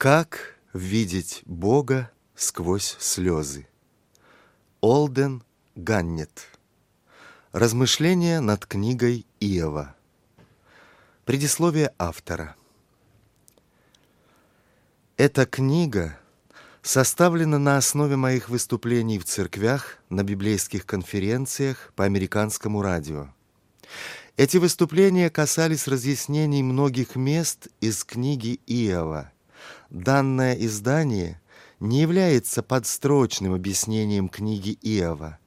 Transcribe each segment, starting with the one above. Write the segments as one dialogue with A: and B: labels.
A: Как видеть Бога сквозь слезы? Олден Ганнет. Размышления над книгой Иова. Предисловие автора. Эта книга составлена на основе моих выступлений в церквях, на библейских конференциях по американскому радио. Эти выступления касались разъяснений многих мест из книги Иова – Данное издание не является подстрочным объяснением книги Иова.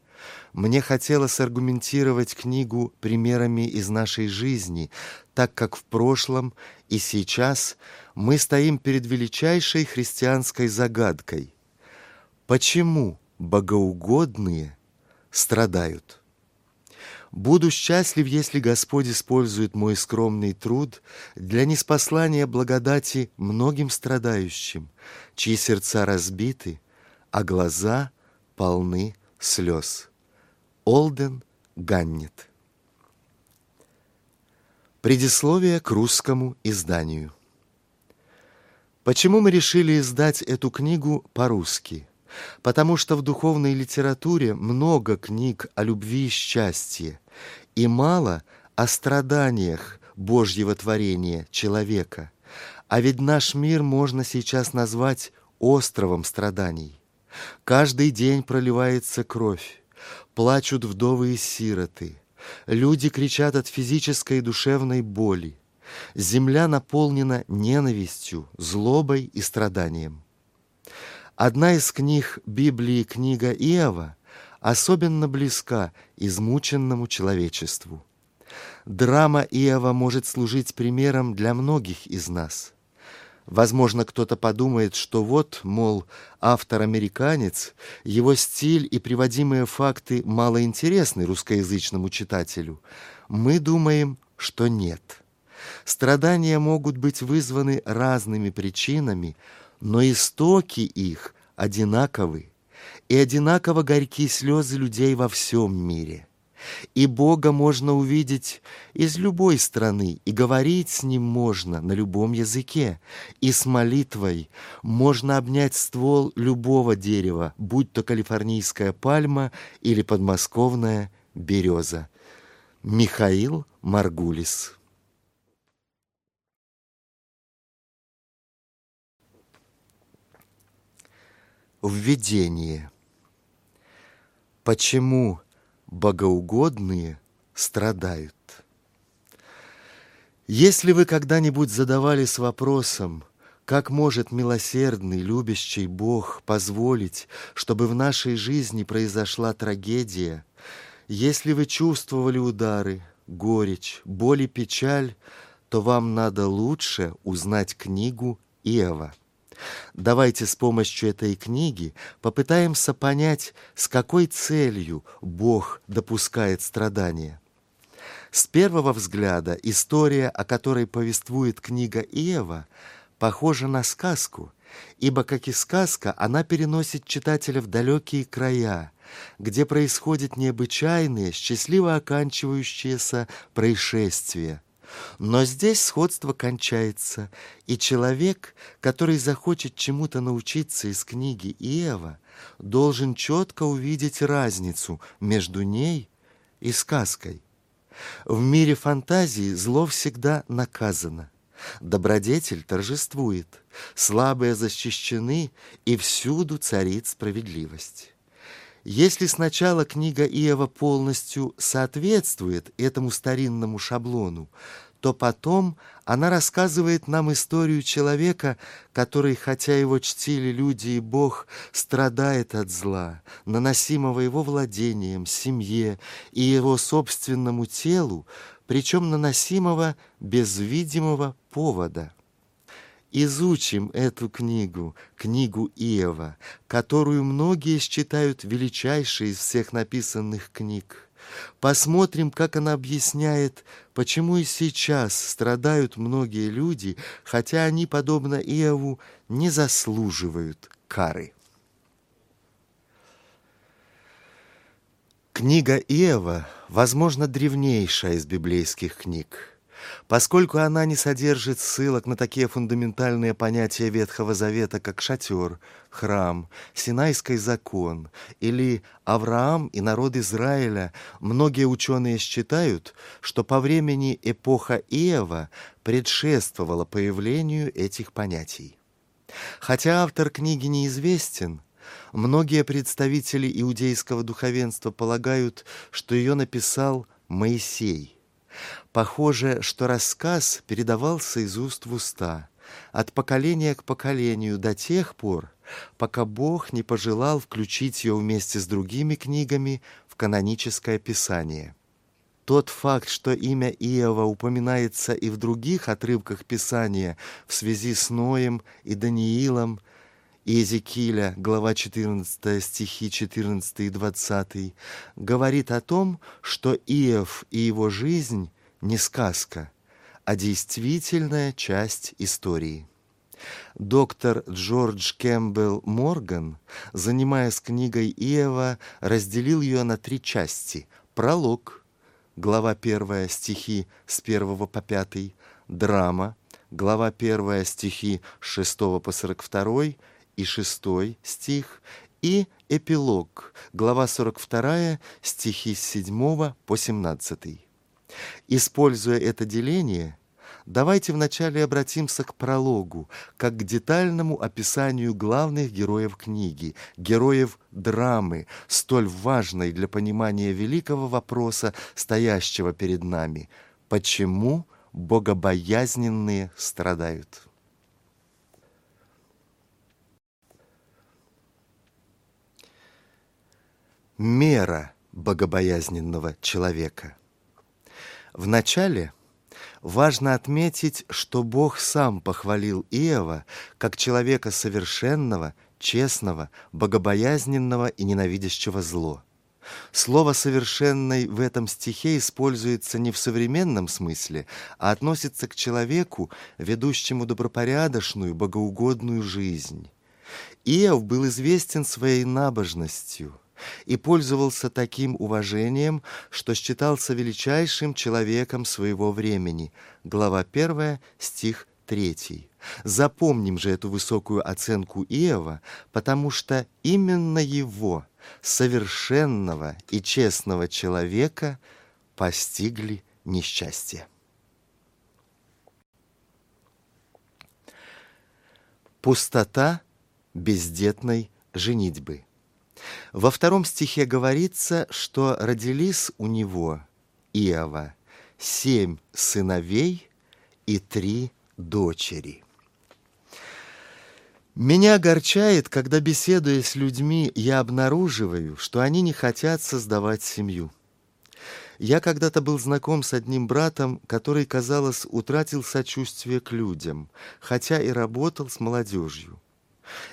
A: Мне хотелось аргументировать книгу примерами из нашей жизни, так как в прошлом и сейчас мы стоим перед величайшей христианской загадкой. Почему богоугодные страдают? Буду счастлив, если Господь использует мой скромный труд для неспослания благодати многим страдающим, чьи сердца разбиты, а глаза полны слез. Олден Ганнет Предисловие к русскому изданию Почему мы решили издать эту книгу по-русски? Потому что в духовной литературе много книг о любви и счастье, и мало о страданиях Божьего творения человека. А ведь наш мир можно сейчас назвать островом страданий. Каждый день проливается кровь, плачут вдовы и сироты, люди кричат от физической и душевной боли. Земля наполнена ненавистью, злобой и страданием. Одна из книг Библии, книга Иова, особенно близка измученному человечеству. Драма Иова может служить примером для многих из нас. Возможно, кто-то подумает, что вот, мол, автор-американец, его стиль и приводимые факты малоинтересны русскоязычному читателю. Мы думаем, что нет. Страдания могут быть вызваны разными причинами, но истоки их одинаковы и одинаково горькие слезы людей во всем мире. И Бога можно увидеть из любой страны, и говорить с Ним можно на любом языке, и с молитвой можно обнять ствол любого дерева, будь то калифорнийская пальма или подмосковная береза. Михаил Маргулис Введение. Почему богоугодные страдают? Если вы когда-нибудь задавались вопросом, как может милосердный, любящий Бог позволить, чтобы в нашей жизни произошла трагедия, если вы чувствовали удары, горечь, боль и печаль, то вам надо лучше узнать книгу Иова – Давайте с помощью этой книги попытаемся понять, с какой целью Бог допускает страдания. С первого взгляда история, о которой повествует книга Иова, похожа на сказку, ибо, как и сказка, она переносит читателя в далекие края, где происходят необычайные, счастливо оканчивающиеся происшествия – но здесь сходство кончается, и человек, который захочет чему-то научиться из книги Иова, должен четко увидеть разницу между ней и сказкой. В мире фантазии зло всегда наказано. Добродетель торжествует, слабые защищены, и всюду царит справедливость. Если сначала книга Иова полностью соответствует этому старинному шаблону, то потом она рассказывает нам историю человека, который, хотя его чтили люди и Бог, страдает от зла, наносимого его владением, семье и его собственному телу, причем наносимого без видимого повода. Изучим эту книгу, книгу Иова, которую многие считают величайшей из всех написанных книг. Посмотрим, как она объясняет, почему и сейчас страдают многие люди, хотя они, подобно Иову, не заслуживают кары. Книга Иова, возможно, древнейшая из библейских книг. Поскольку она не содержит ссылок на такие фундаментальные понятия Ветхого Завета, как шатер, храм, Синайский закон или Авраам и народ Израиля, многие ученые считают, что по времени эпоха Иова предшествовала появлению этих понятий. Хотя автор книги неизвестен, многие представители иудейского духовенства полагают, что ее написал Моисей. Похоже, что рассказ передавался из уст в уста, от поколения к поколению до тех пор, пока Бог не пожелал включить ее вместе с другими книгами в каноническое писание. Тот факт, что имя Иова упоминается и в других отрывках Писания в связи с Ноем и Даниилом, Иезекииля, глава 14, стихи 14 и 20, говорит о том, что Иов и его жизнь не сказка, а действительная часть истории. Доктор Джордж Кэмпбелл Морган, занимаясь книгой Иова, разделил ее на три части. Пролог, глава 1, стихи с 1 по 5, драма, глава 1, стихи с 6 по 42 и 6 стих, и эпилог, глава 42, стихи с 7 по 17. Используя это деление, давайте вначале обратимся к прологу, как к детальному описанию главных героев книги, героев драмы, столь важной для понимания великого вопроса, стоящего перед нами. Почему богобоязненные страдают? Мера богобоязненного человека – Вначале важно отметить, что Бог сам похвалил Иова как человека совершенного, честного, богобоязненного и ненавидящего зло. Слово «совершенный» в этом стихе используется не в современном смысле, а относится к человеку, ведущему добропорядочную, богоугодную жизнь. Иов был известен своей набожностью – и пользовался таким уважением, что считался величайшим человеком своего времени. Глава 1, стих 3. Запомним же эту высокую оценку Иова, потому что именно его, совершенного и честного человека, постигли несчастье. Пустота бездетной женитьбы – во втором стихе говорится, что родились у него, Иова, семь сыновей и три дочери. Меня огорчает, когда, беседуя с людьми, я обнаруживаю, что они не хотят создавать семью. Я когда-то был знаком с одним братом, который, казалось, утратил сочувствие к людям, хотя и работал с молодежью.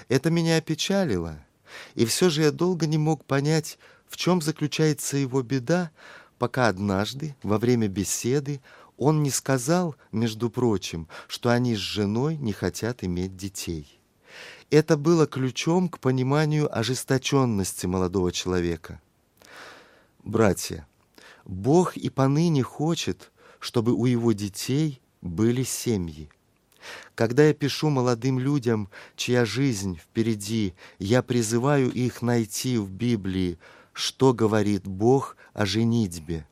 A: Это меня опечалило – и все же я долго не мог понять, в чем заключается его беда, пока однажды, во время беседы, он не сказал, между прочим, что они с женой не хотят иметь детей. Это было ключом к пониманию ожесточенности молодого человека. Братья, Бог и поныне хочет, чтобы у его детей были семьи. Когда я пишу молодым людям, чья жизнь впереди, я призываю их найти в Библии, что говорит Бог о женитьбе.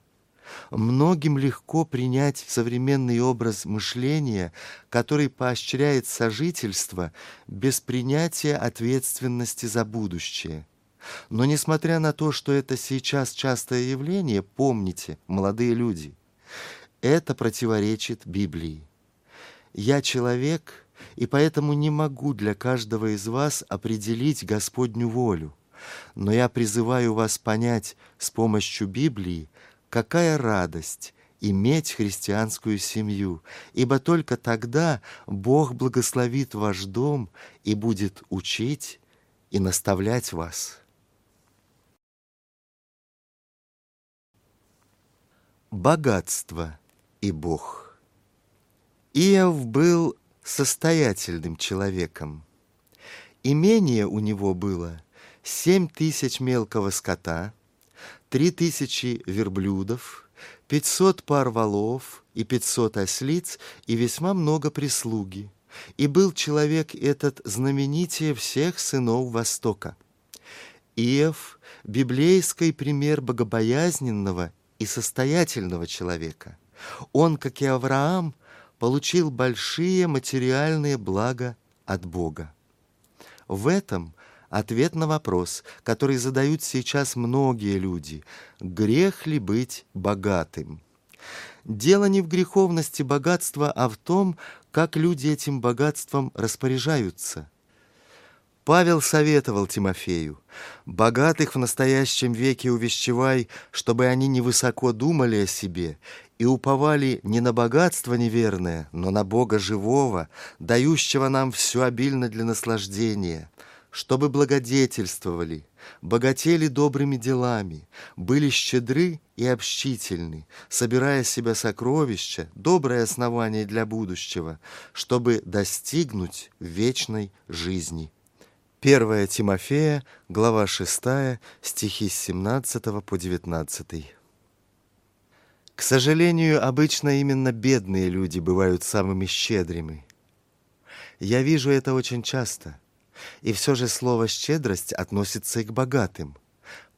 A: Многим легко принять современный образ мышления, который поощряет сожительство без принятия ответственности за будущее. Но несмотря на то, что это сейчас частое явление, помните, молодые люди, это противоречит Библии. Я человек, и поэтому не могу для каждого из вас определить Господню волю. Но я призываю вас понять с помощью Библии, какая радость иметь христианскую семью, ибо только тогда Бог благословит ваш дом и будет учить и наставлять вас. Богатство и Бог – Иов был состоятельным человеком. Имение у него было семь тысяч мелкого скота, три тысячи верблюдов, пятьсот пар валов и пятьсот ослиц и весьма много прислуги. И был человек этот знаменитее всех сынов Востока. Иов — библейский пример богобоязненного и состоятельного человека. Он, как и Авраам, получил большие материальные блага от Бога. В этом ответ на вопрос, который задают сейчас многие люди. Грех ли быть богатым? Дело не в греховности богатства, а в том, как люди этим богатством распоряжаются. Павел советовал Тимофею, «Богатых в настоящем веке увещевай, чтобы они невысоко думали о себе и уповали не на богатство неверное, но на Бога живого, дающего нам все обильно для наслаждения, чтобы благодетельствовали, богатели добрыми делами, были щедры и общительны, собирая себя сокровища, доброе основание для будущего, чтобы достигнуть вечной жизни». 1 Тимофея, глава 6, стихи с 17 по 19. К сожалению, обычно именно бедные люди бывают самыми щедрыми. Я вижу это очень часто. И все же слово «щедрость» относится и к богатым.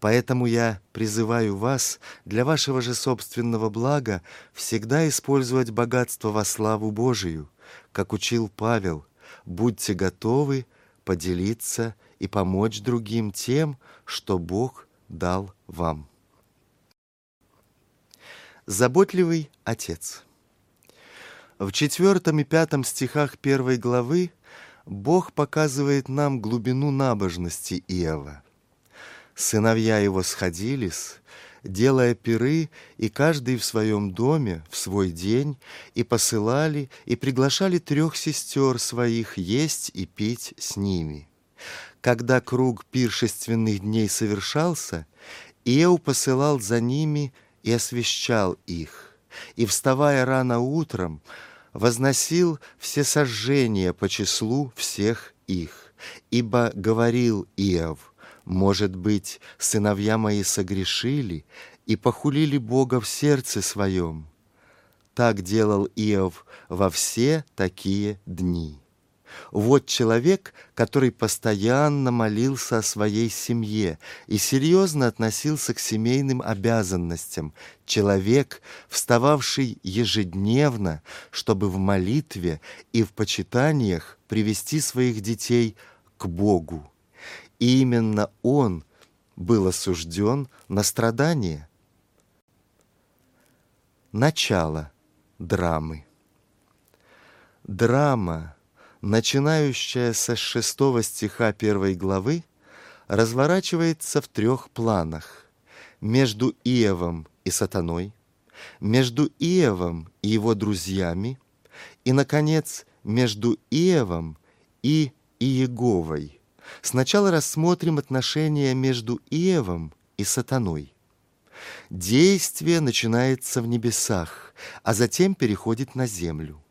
A: Поэтому я призываю вас для вашего же собственного блага всегда использовать богатство во славу Божию, как учил Павел. Будьте готовы поделиться и помочь другим тем, что Бог дал вам. Заботливый отец. В четвертом и пятом стихах первой главы Бог показывает нам глубину набожности Иова. Сыновья его сходились, делая пиры, и каждый в своем доме в свой день, и посылали, и приглашали трех сестер своих есть и пить с ними. Когда круг пиршественных дней совершался, Иов посылал за ними – и освещал их, и, вставая рано утром, возносил все сожжения по числу всех их, ибо говорил Иов, может быть, сыновья мои согрешили и похулили Бога в сердце своем. Так делал Иов во все такие дни. Вот человек, который постоянно молился о своей семье и серьезно относился к семейным обязанностям. Человек, встававший ежедневно, чтобы в молитве и в почитаниях привести своих детей к Богу. И именно он был осужден на страдания. Начало драмы. Драма начинающая со шестого стиха первой главы, разворачивается в трех планах – между Иовом и сатаной, между Иовом и его друзьями и, наконец, между Иовом и Иеговой. Сначала рассмотрим отношения между Иовом и сатаной. Действие начинается в небесах, а затем переходит на землю.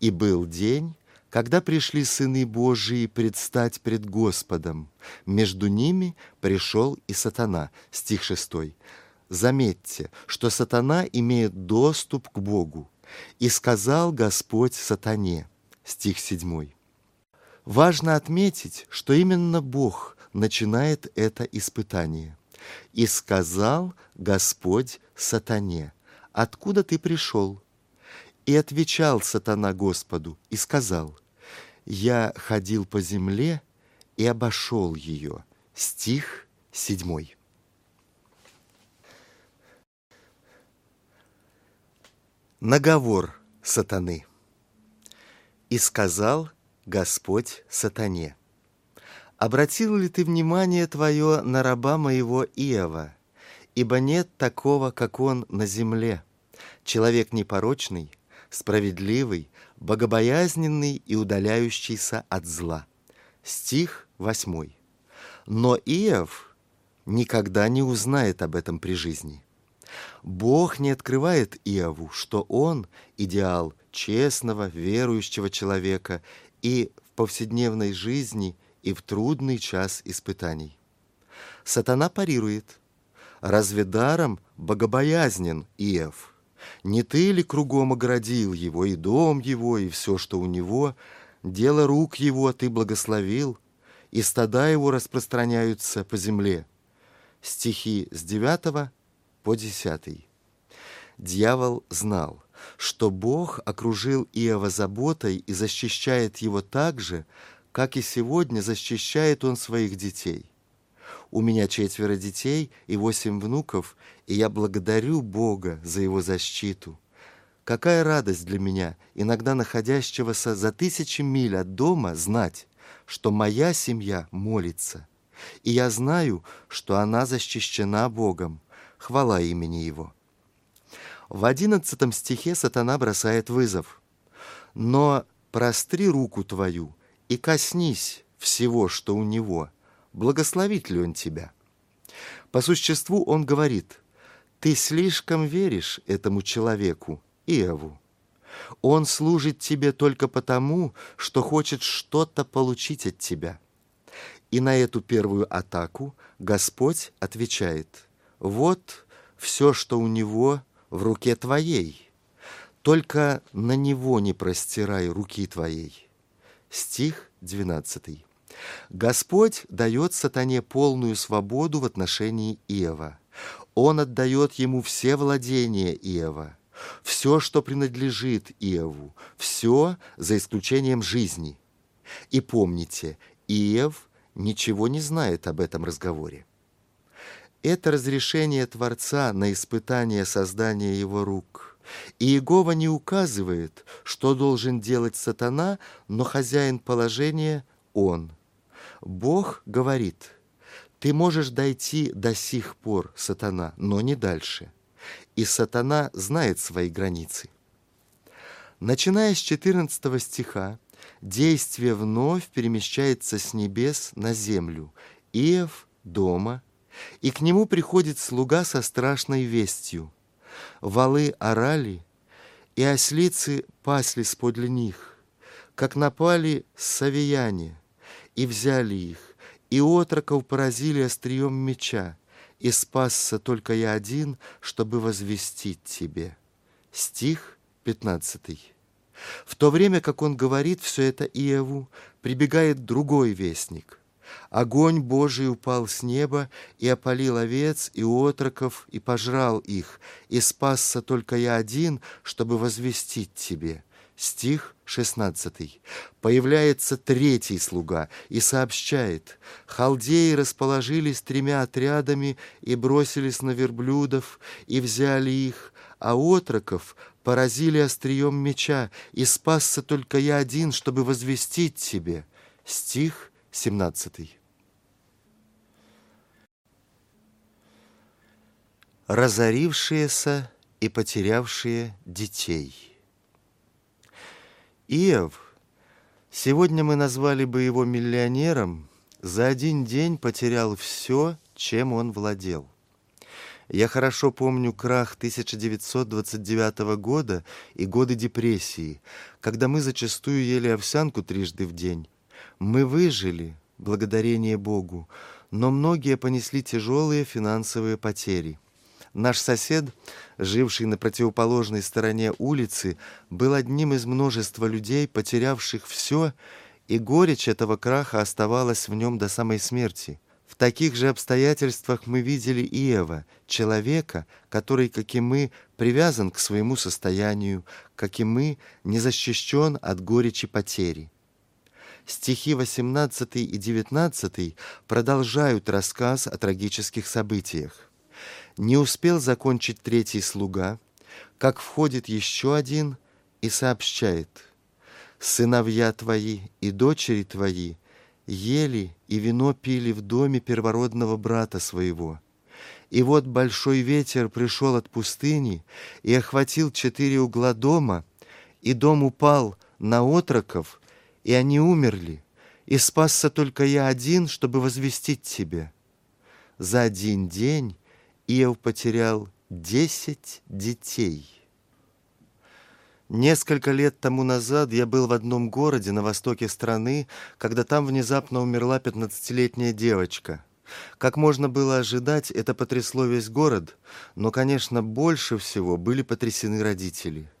A: «И был день, когда пришли сыны Божии предстать пред Господом, между ними пришел и сатана. Стих 6. Заметьте, что сатана имеет доступ к Богу. И сказал Господь сатане. Стих 7. Важно отметить, что именно Бог начинает это испытание. «И сказал Господь сатане, откуда ты пришел?» И отвечал сатана Господу и сказал, «Я ходил по земле и обошел ее». Стих седьмой. Наговор сатаны. «И сказал Господь сатане, «Обратил ли ты внимание твое на раба моего Иова? Ибо нет такого, как он на земле, человек непорочный, справедливый, богобоязненный и удаляющийся от зла. Стих 8. Но Иов никогда не узнает об этом при жизни. Бог не открывает Иову, что он – идеал честного, верующего человека и в повседневной жизни, и в трудный час испытаний. Сатана парирует. Разве даром богобоязнен Иов? Не ты ли кругом оградил его, и дом его, и все, что у него? Дело рук его ты благословил, и стада его распространяются по земле. Стихи с 9 по 10. Дьявол знал, что Бог окружил Иова заботой и защищает его так же, как и сегодня защищает он своих детей. У меня четверо детей и восемь внуков, и я благодарю Бога за его защиту. Какая радость для меня, иногда находящегося за тысячи миль от дома, знать, что моя семья молится, и я знаю, что она защищена Богом. Хвала имени Его. В одиннадцатом стихе сатана бросает вызов. «Но простри руку твою и коснись всего, что у него, благословит ли он тебя?» По существу он говорит, «Ты слишком веришь этому человеку, Иову. Он служит тебе только потому, что хочет что-то получить от тебя». И на эту первую атаку Господь отвечает, «Вот все, что у него в руке твоей, только на него не простирай руки твоей». Стих 12. Господь дает сатане полную свободу в отношении Иова. Он отдает ему все владения Иова, все, что принадлежит Иову, все за исключением жизни. И помните, Иов ничего не знает об этом разговоре. Это разрешение Творца на испытание создания его рук. И Иегова не указывает, что должен делать сатана, но хозяин положения – он. Бог говорит, ты можешь дойти до сих пор, сатана, но не дальше. И сатана знает свои границы. Начиная с 14 стиха, действие вновь перемещается с небес на землю. Иов дома – и к нему приходит слуга со страшной вестью. Валы орали, и ослицы паслись подле них, как напали савияне, и взяли их, и отроков поразили острием меча, и спасся только я один, чтобы возвестить тебе. Стих пятнадцатый. В то время, как он говорит все это Иову, прибегает другой вестник. Огонь Божий упал с неба и опалил овец и отроков и пожрал их, и спасся только я один, чтобы возвестить тебе». Стих 16. Появляется третий слуга и сообщает, «Халдеи расположились тремя отрядами и бросились на верблюдов, и взяли их, а отроков поразили острием меча, и спасся только я один, чтобы возвестить тебе». Стих 17. Разорившиеся и потерявшие детей. Иов, сегодня мы назвали бы его миллионером, за один день потерял все, чем он владел. Я хорошо помню крах 1929 года и годы депрессии, когда мы зачастую ели овсянку трижды в день, мы выжили, благодарение Богу, но многие понесли тяжелые финансовые потери. Наш сосед, живший на противоположной стороне улицы, был одним из множества людей, потерявших все, и горечь этого краха оставалась в нем до самой смерти. В таких же обстоятельствах мы видели Иова, человека, который, как и мы, привязан к своему состоянию, как и мы, не защищен от горечи потери. Стихи 18 и 19 продолжают рассказ о трагических событиях. Не успел закончить третий слуга, как входит еще один и сообщает «Сыновья твои и дочери твои ели и вино пили в доме первородного брата своего». И вот большой ветер пришел от пустыни и охватил четыре угла дома, и дом упал на отроков, и они умерли, и спасся только я один, чтобы возвестить тебе. За один день Иов потерял десять детей. Несколько лет тому назад я был в одном городе на востоке страны, когда там внезапно умерла пятнадцатилетняя девочка. Как можно было ожидать, это потрясло весь город, но, конечно, больше всего были потрясены родители.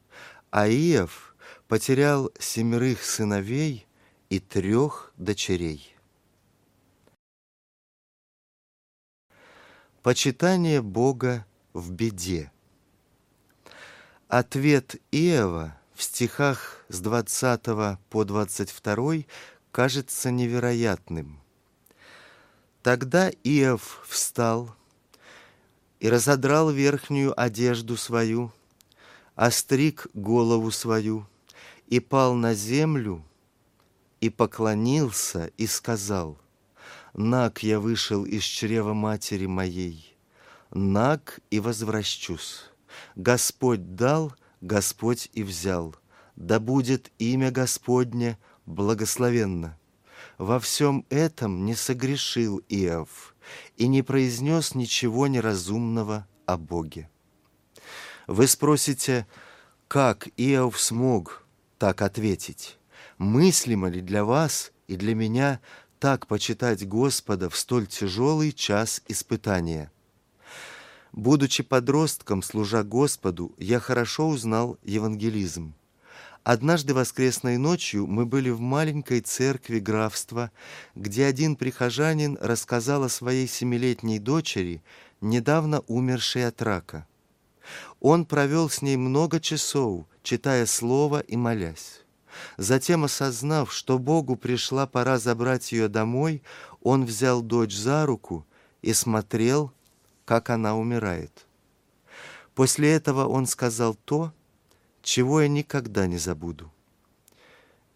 A: А Иов потерял семерых сыновей и трех дочерей. Почитание Бога в беде. Ответ Иова в стихах с 20 по 22 кажется невероятным. Тогда Иов встал и разодрал верхнюю одежду свою, остриг голову свою и пал на землю и поклонился и сказал, «Наг я вышел из чрева матери моей, наг и возвращусь. Господь дал, Господь и взял. Да будет имя Господне благословенно. Во всем этом не согрешил Иов и не произнес ничего неразумного о Боге. Вы спросите, как Иов смог так ответить? Мыслимо ли для вас и для меня так почитать Господа в столь тяжелый час испытания? Будучи подростком, служа Господу, я хорошо узнал евангелизм. Однажды воскресной ночью мы были в маленькой церкви графства, где один прихожанин рассказал о своей семилетней дочери, недавно умершей от рака. Он провел с ней много часов, читая слово и молясь. Затем, осознав, что Богу пришла пора забрать ее домой, он взял дочь за руку и смотрел, как она умирает. После этого он сказал то, чего я никогда не забуду.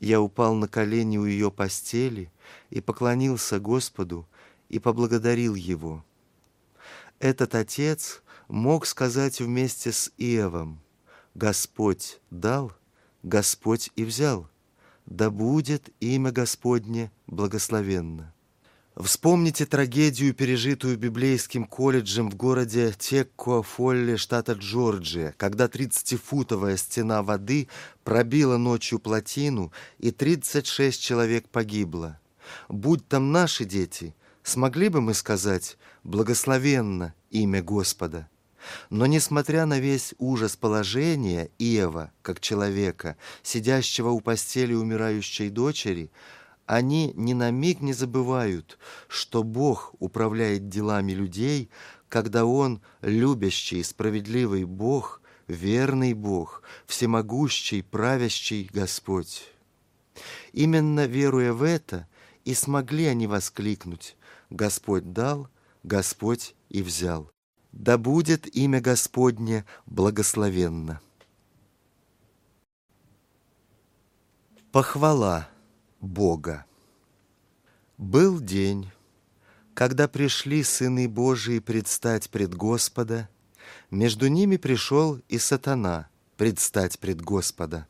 A: Я упал на колени у ее постели и поклонился Господу и поблагодарил Его. Этот отец мог сказать вместе с Иовом, «Господь дал, Господь и взял, да будет имя Господне благословенно». Вспомните трагедию, пережитую библейским колледжем в городе Теккоа-Фолле, штата Джорджия, когда 30-футовая стена воды пробила ночью плотину, и 36 человек погибло. Будь там наши дети, смогли бы мы сказать «благословенно имя Господа». Но несмотря на весь ужас положения Иова, как человека, сидящего у постели умирающей дочери, они ни на миг не забывают, что Бог управляет делами людей, когда Он, любящий, справедливый Бог, верный Бог, всемогущий, правящий Господь. Именно веруя в это, и смогли они воскликнуть «Господь дал, Господь и взял». Да будет имя Господне благословенно. Похвала – Бога. Был день, когда пришли сыны Божии предстать пред Господа, между ними пришел и сатана предстать пред Господа.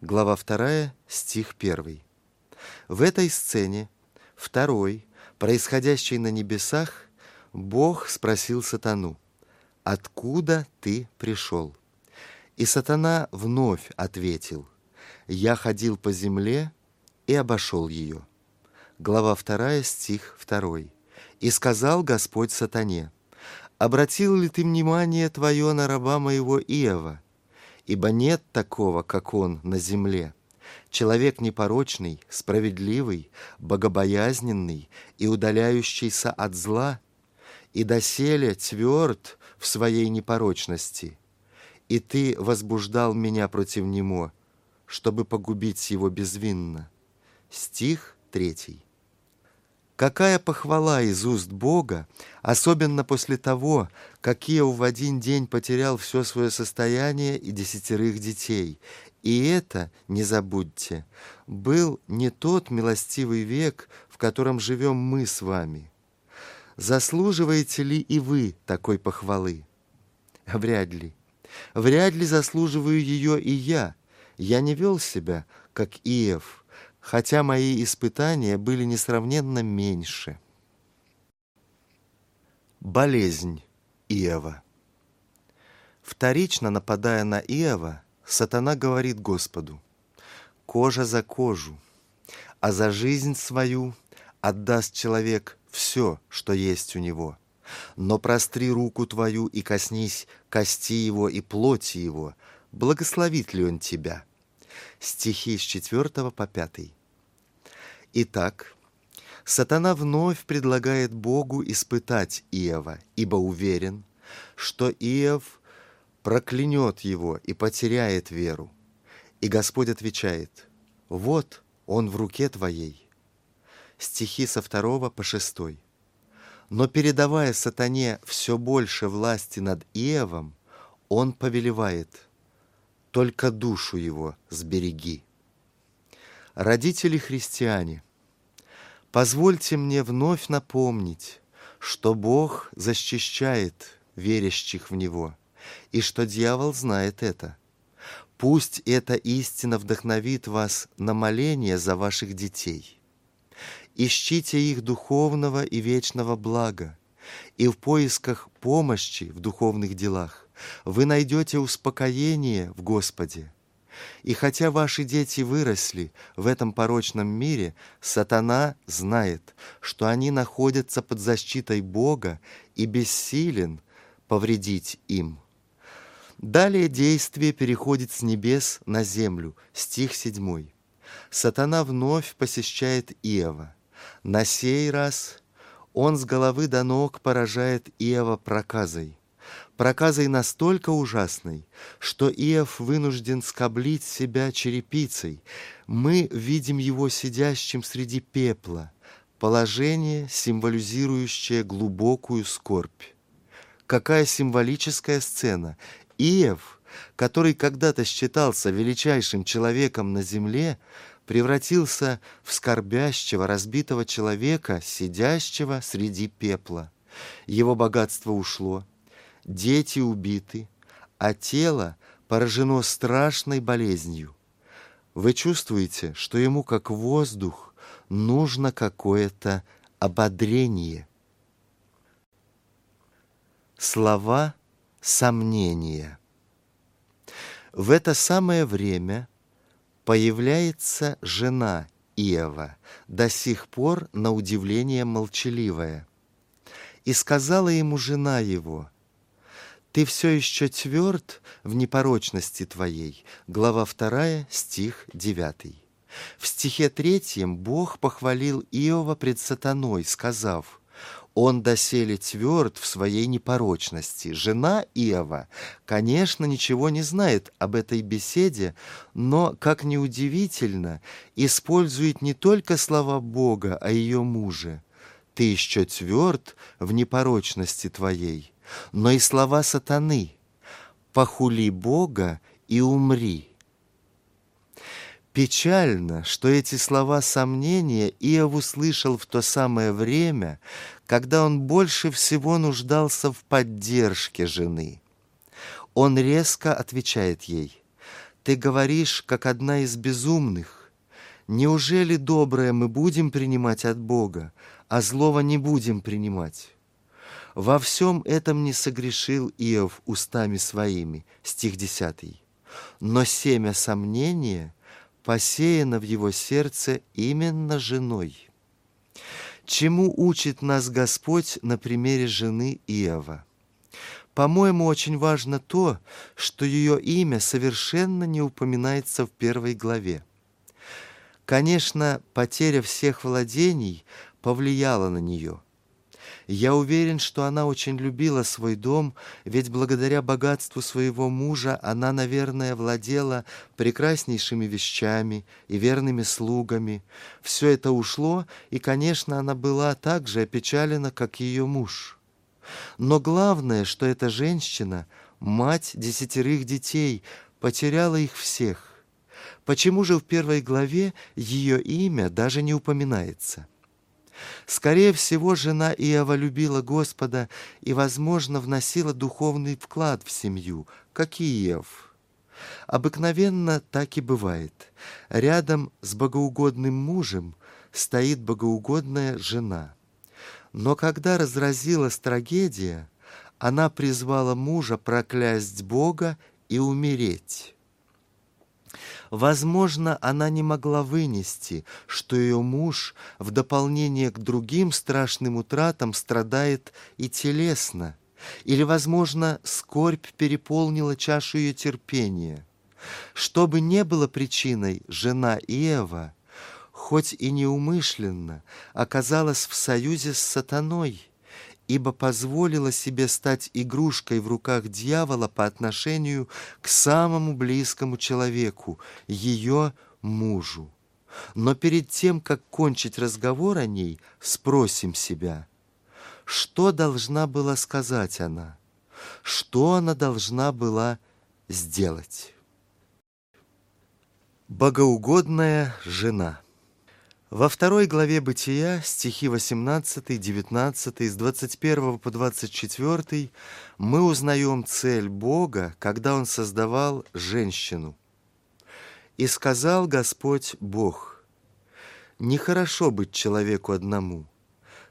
A: Глава 2, стих 1. В этой сцене, второй, происходящей на небесах, Бог спросил сатану, «Откуда ты пришел?» И сатана вновь ответил, «Я ходил по земле и обошел ее. Глава 2, стих 2. «И сказал Господь сатане, «Обратил ли ты внимание твое на раба моего Иова? Ибо нет такого, как он на земле. Человек непорочный, справедливый, богобоязненный и удаляющийся от зла, и доселе тверд в своей непорочности. И ты возбуждал меня против него, чтобы погубить его безвинно. Стих 3. Какая похвала из уст Бога, особенно после того, как Иов в один день потерял все свое состояние и десятерых детей. И это, не забудьте, был не тот милостивый век, в котором живем мы с вами. Заслуживаете ли и вы такой похвалы? Вряд ли. Вряд ли заслуживаю ее и я. Я не вел себя, как Иов, хотя мои испытания были несравненно меньше. Болезнь Иова Вторично нападая на Иова, сатана говорит Господу, «Кожа за кожу, а за жизнь свою отдаст человек все, что есть у него. Но простри руку твою и коснись кости его и плоти его, благословит ли он тебя?» Стихи с 4 по 5. Итак, сатана вновь предлагает Богу испытать Иова, ибо уверен, что Иов проклянет его и потеряет веру. И Господь отвечает, «Вот он в руке твоей». Стихи со второго по шестой. Но передавая сатане все больше власти над Иовом, он повелевает, «Только душу его сбереги». Родители-христиане, позвольте мне вновь напомнить, что Бог защищает верящих в Него, и что дьявол знает это – Пусть эта истина вдохновит вас на моление за ваших детей. Ищите их духовного и вечного блага, и в поисках помощи в духовных делах вы найдете успокоение в Господе. И хотя ваши дети выросли в этом порочном мире, сатана знает, что они находятся под защитой Бога и бессилен повредить им. Далее действие переходит с небес на землю, стих 7. Сатана вновь посещает Иова. На сей раз он с головы до ног поражает Иова проказой. Проказой настолько ужасной, что Иов вынужден скоблить себя черепицей. Мы видим его сидящим среди пепла, положение, символизирующее глубокую скорбь. Какая символическая сцена! Иев, который когда-то считался величайшим человеком на земле, превратился в скорбящего, разбитого человека, сидящего среди пепла. Его богатство ушло, дети убиты, а тело поражено страшной болезнью. Вы чувствуете, что ему, как воздух, нужно какое-то ободрение. Слова – сомнения. В это самое время появляется жена Иова, до сих пор на удивление молчаливая. И сказала ему жена его, «Ты все еще тверд в непорочности твоей». Глава 2, стих 9. В стихе третьем Бог похвалил Иова пред сатаной, сказав, он доселе тверд в своей непорочности. Жена Иова, конечно, ничего не знает об этой беседе, но, как ни удивительно, использует не только слова Бога о ее муже. «Ты еще тверд в непорочности твоей», но и слова сатаны «Похули Бога и умри». Печально, что эти слова сомнения Иов услышал в то самое время, когда он больше всего нуждался в поддержке жены. Он резко отвечает ей, «Ты говоришь, как одна из безумных. Неужели доброе мы будем принимать от Бога, а злого не будем принимать?» Во всем этом не согрешил Иов устами своими, стих 10. Но семя сомнения посеяно в его сердце именно женой. Чему учит нас Господь на примере жены Иова? По-моему, очень важно то, что ее имя совершенно не упоминается в первой главе. Конечно, потеря всех владений повлияла на нее – я уверен, что она очень любила свой дом, ведь благодаря богатству своего мужа она, наверное, владела прекраснейшими вещами и верными слугами. Все это ушло, и, конечно, она была так же опечалена, как ее муж. Но главное, что эта женщина, мать десятерых детей, потеряла их всех. Почему же в первой главе ее имя даже не упоминается? Скорее всего, жена Иова любила Господа и, возможно, вносила духовный вклад в семью, как и Иов. Обыкновенно так и бывает. Рядом с богоугодным мужем стоит богоугодная жена. Но когда разразилась трагедия, она призвала мужа проклясть Бога и умереть. Возможно, она не могла вынести, что ее муж в дополнение к другим страшным утратам страдает и телесно. Или, возможно, скорбь переполнила чашу ее терпения. Что бы ни было причиной, жена Иова, хоть и неумышленно, оказалась в союзе с сатаной – ибо позволила себе стать игрушкой в руках дьявола по отношению к самому близкому человеку, ее мужу. Но перед тем, как кончить разговор о ней, спросим себя, что должна была сказать она? Что она должна была сделать? Богоугодная жена – во второй главе «Бытия» стихи 18, 19, с 21 по 24 мы узнаем цель Бога, когда Он создавал женщину. «И сказал Господь Бог, нехорошо быть человеку одному,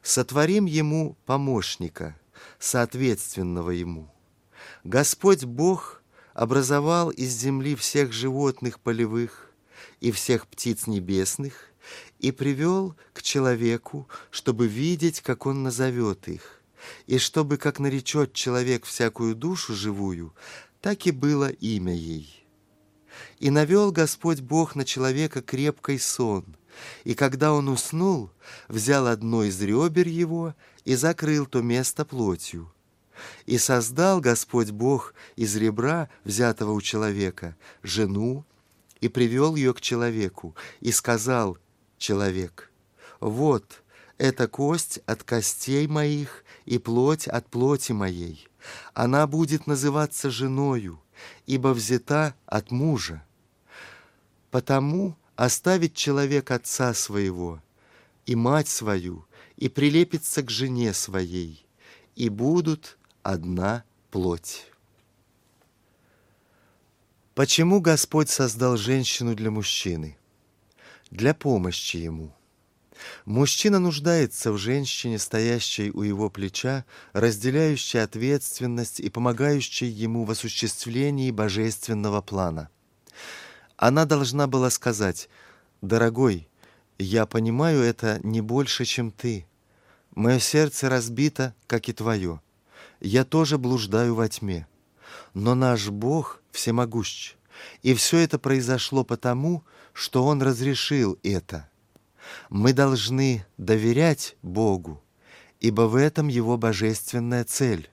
A: сотворим ему помощника, соответственного ему. Господь Бог образовал из земли всех животных полевых и всех птиц небесных – и привел к человеку, чтобы видеть, как он назовет их, и чтобы, как наречет человек всякую душу живую, так и было имя ей. И навел Господь Бог на человека крепкий сон, и когда он уснул, взял одно из ребер его и закрыл то место плотью. И создал Господь Бог из ребра, взятого у человека, жену, и привел ее к человеку, и сказал, человек. Вот, это кость от костей моих и плоть от плоти моей. Она будет называться женою, ибо взята от мужа. Потому оставит человек отца своего и мать свою, и прилепится к жене своей, и будут одна плоть. Почему Господь создал женщину для мужчины? Для помощи ему. Мужчина нуждается в женщине, стоящей у его плеча, разделяющей ответственность и помогающей ему в осуществлении божественного плана. Она должна была сказать, «Дорогой, я понимаю это не больше, чем ты. Мое сердце разбито, как и твое. Я тоже блуждаю во тьме. Но наш Бог всемогущ, и все это произошло потому, что Он разрешил это. Мы должны доверять Богу, ибо в этом Его божественная цель.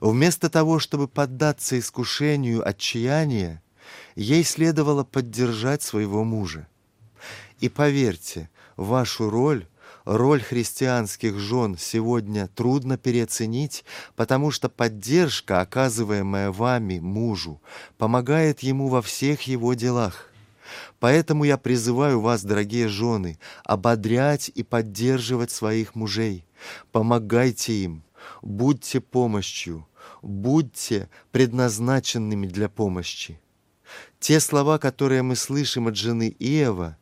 A: Вместо того, чтобы поддаться искушению отчаяния, ей следовало поддержать своего мужа. И поверьте, вашу роль роль христианских жен сегодня трудно переоценить, потому что поддержка, оказываемая вами мужу, помогает ему во всех его делах. Поэтому я призываю вас, дорогие жены, ободрять и поддерживать своих мужей. Помогайте им, будьте помощью, будьте предназначенными для помощи. Те слова, которые мы слышим от жены Иова,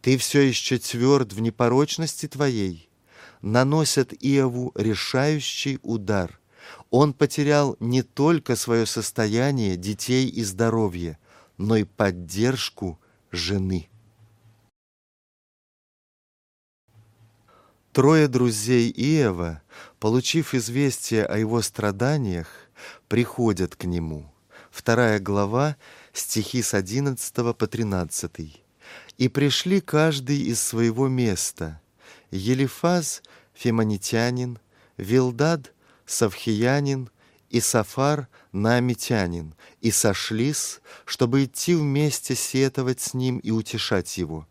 A: «Ты все еще тверд в непорочности твоей», наносят Иову решающий удар. Он потерял не только свое состояние, детей и здоровье, но и поддержку жены. Трое друзей Иова, получив известие о его страданиях, приходят к нему. Вторая глава, стихи с 11 по 13. «И пришли каждый из своего места. Елифаз — фемонитянин, Вилдад — савхиянин, Сафар — наамитянин, и сошлись, чтобы идти вместе сетовать с ним и утешать его.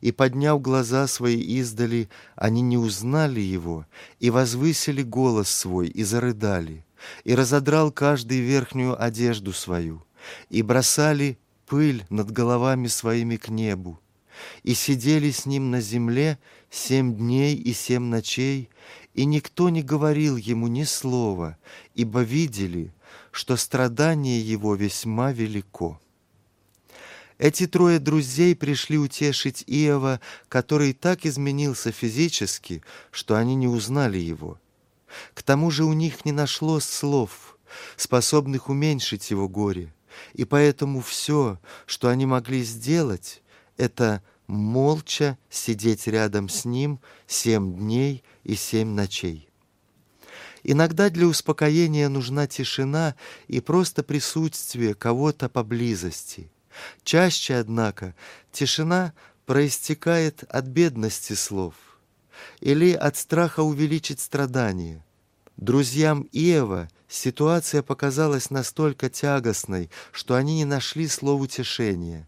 A: И, подняв глаза свои издали, они не узнали его, и возвысили голос свой, и зарыдали, и разодрал каждый верхнюю одежду свою, и бросали пыль над головами своими к небу, и сидели с ним на земле семь дней и семь ночей, и никто не говорил ему ни слова, ибо видели, что страдание его весьма велико. Эти трое друзей пришли утешить Иова, который так изменился физически, что они не узнали его. К тому же у них не нашлось слов, способных уменьшить его горе, и поэтому все, что они могли сделать, это молча сидеть рядом с ним семь дней и семь ночей. Иногда для успокоения нужна тишина и просто присутствие кого-то поблизости. Чаще, однако, тишина проистекает от бедности слов или от страха увеличить страдания. Друзьям Иова ситуация показалась настолько тягостной, что они не нашли слов утешения.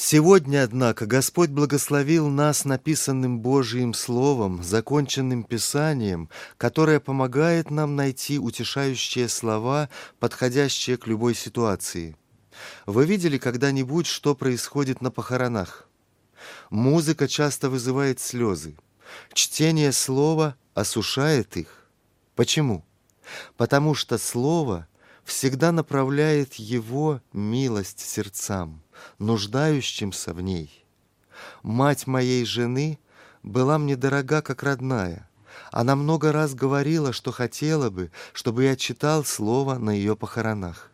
A: Сегодня, однако, Господь благословил нас написанным Божиим Словом, законченным Писанием, которое помогает нам найти утешающие слова, подходящие к любой ситуации. Вы видели когда-нибудь, что происходит на похоронах? Музыка часто вызывает слезы. Чтение слова осушает их. Почему? Потому что слово всегда направляет его милость сердцам нуждающимся в ней. Мать моей жены была мне дорога, как родная. Она много раз говорила, что хотела бы, чтобы я читал слово на ее похоронах.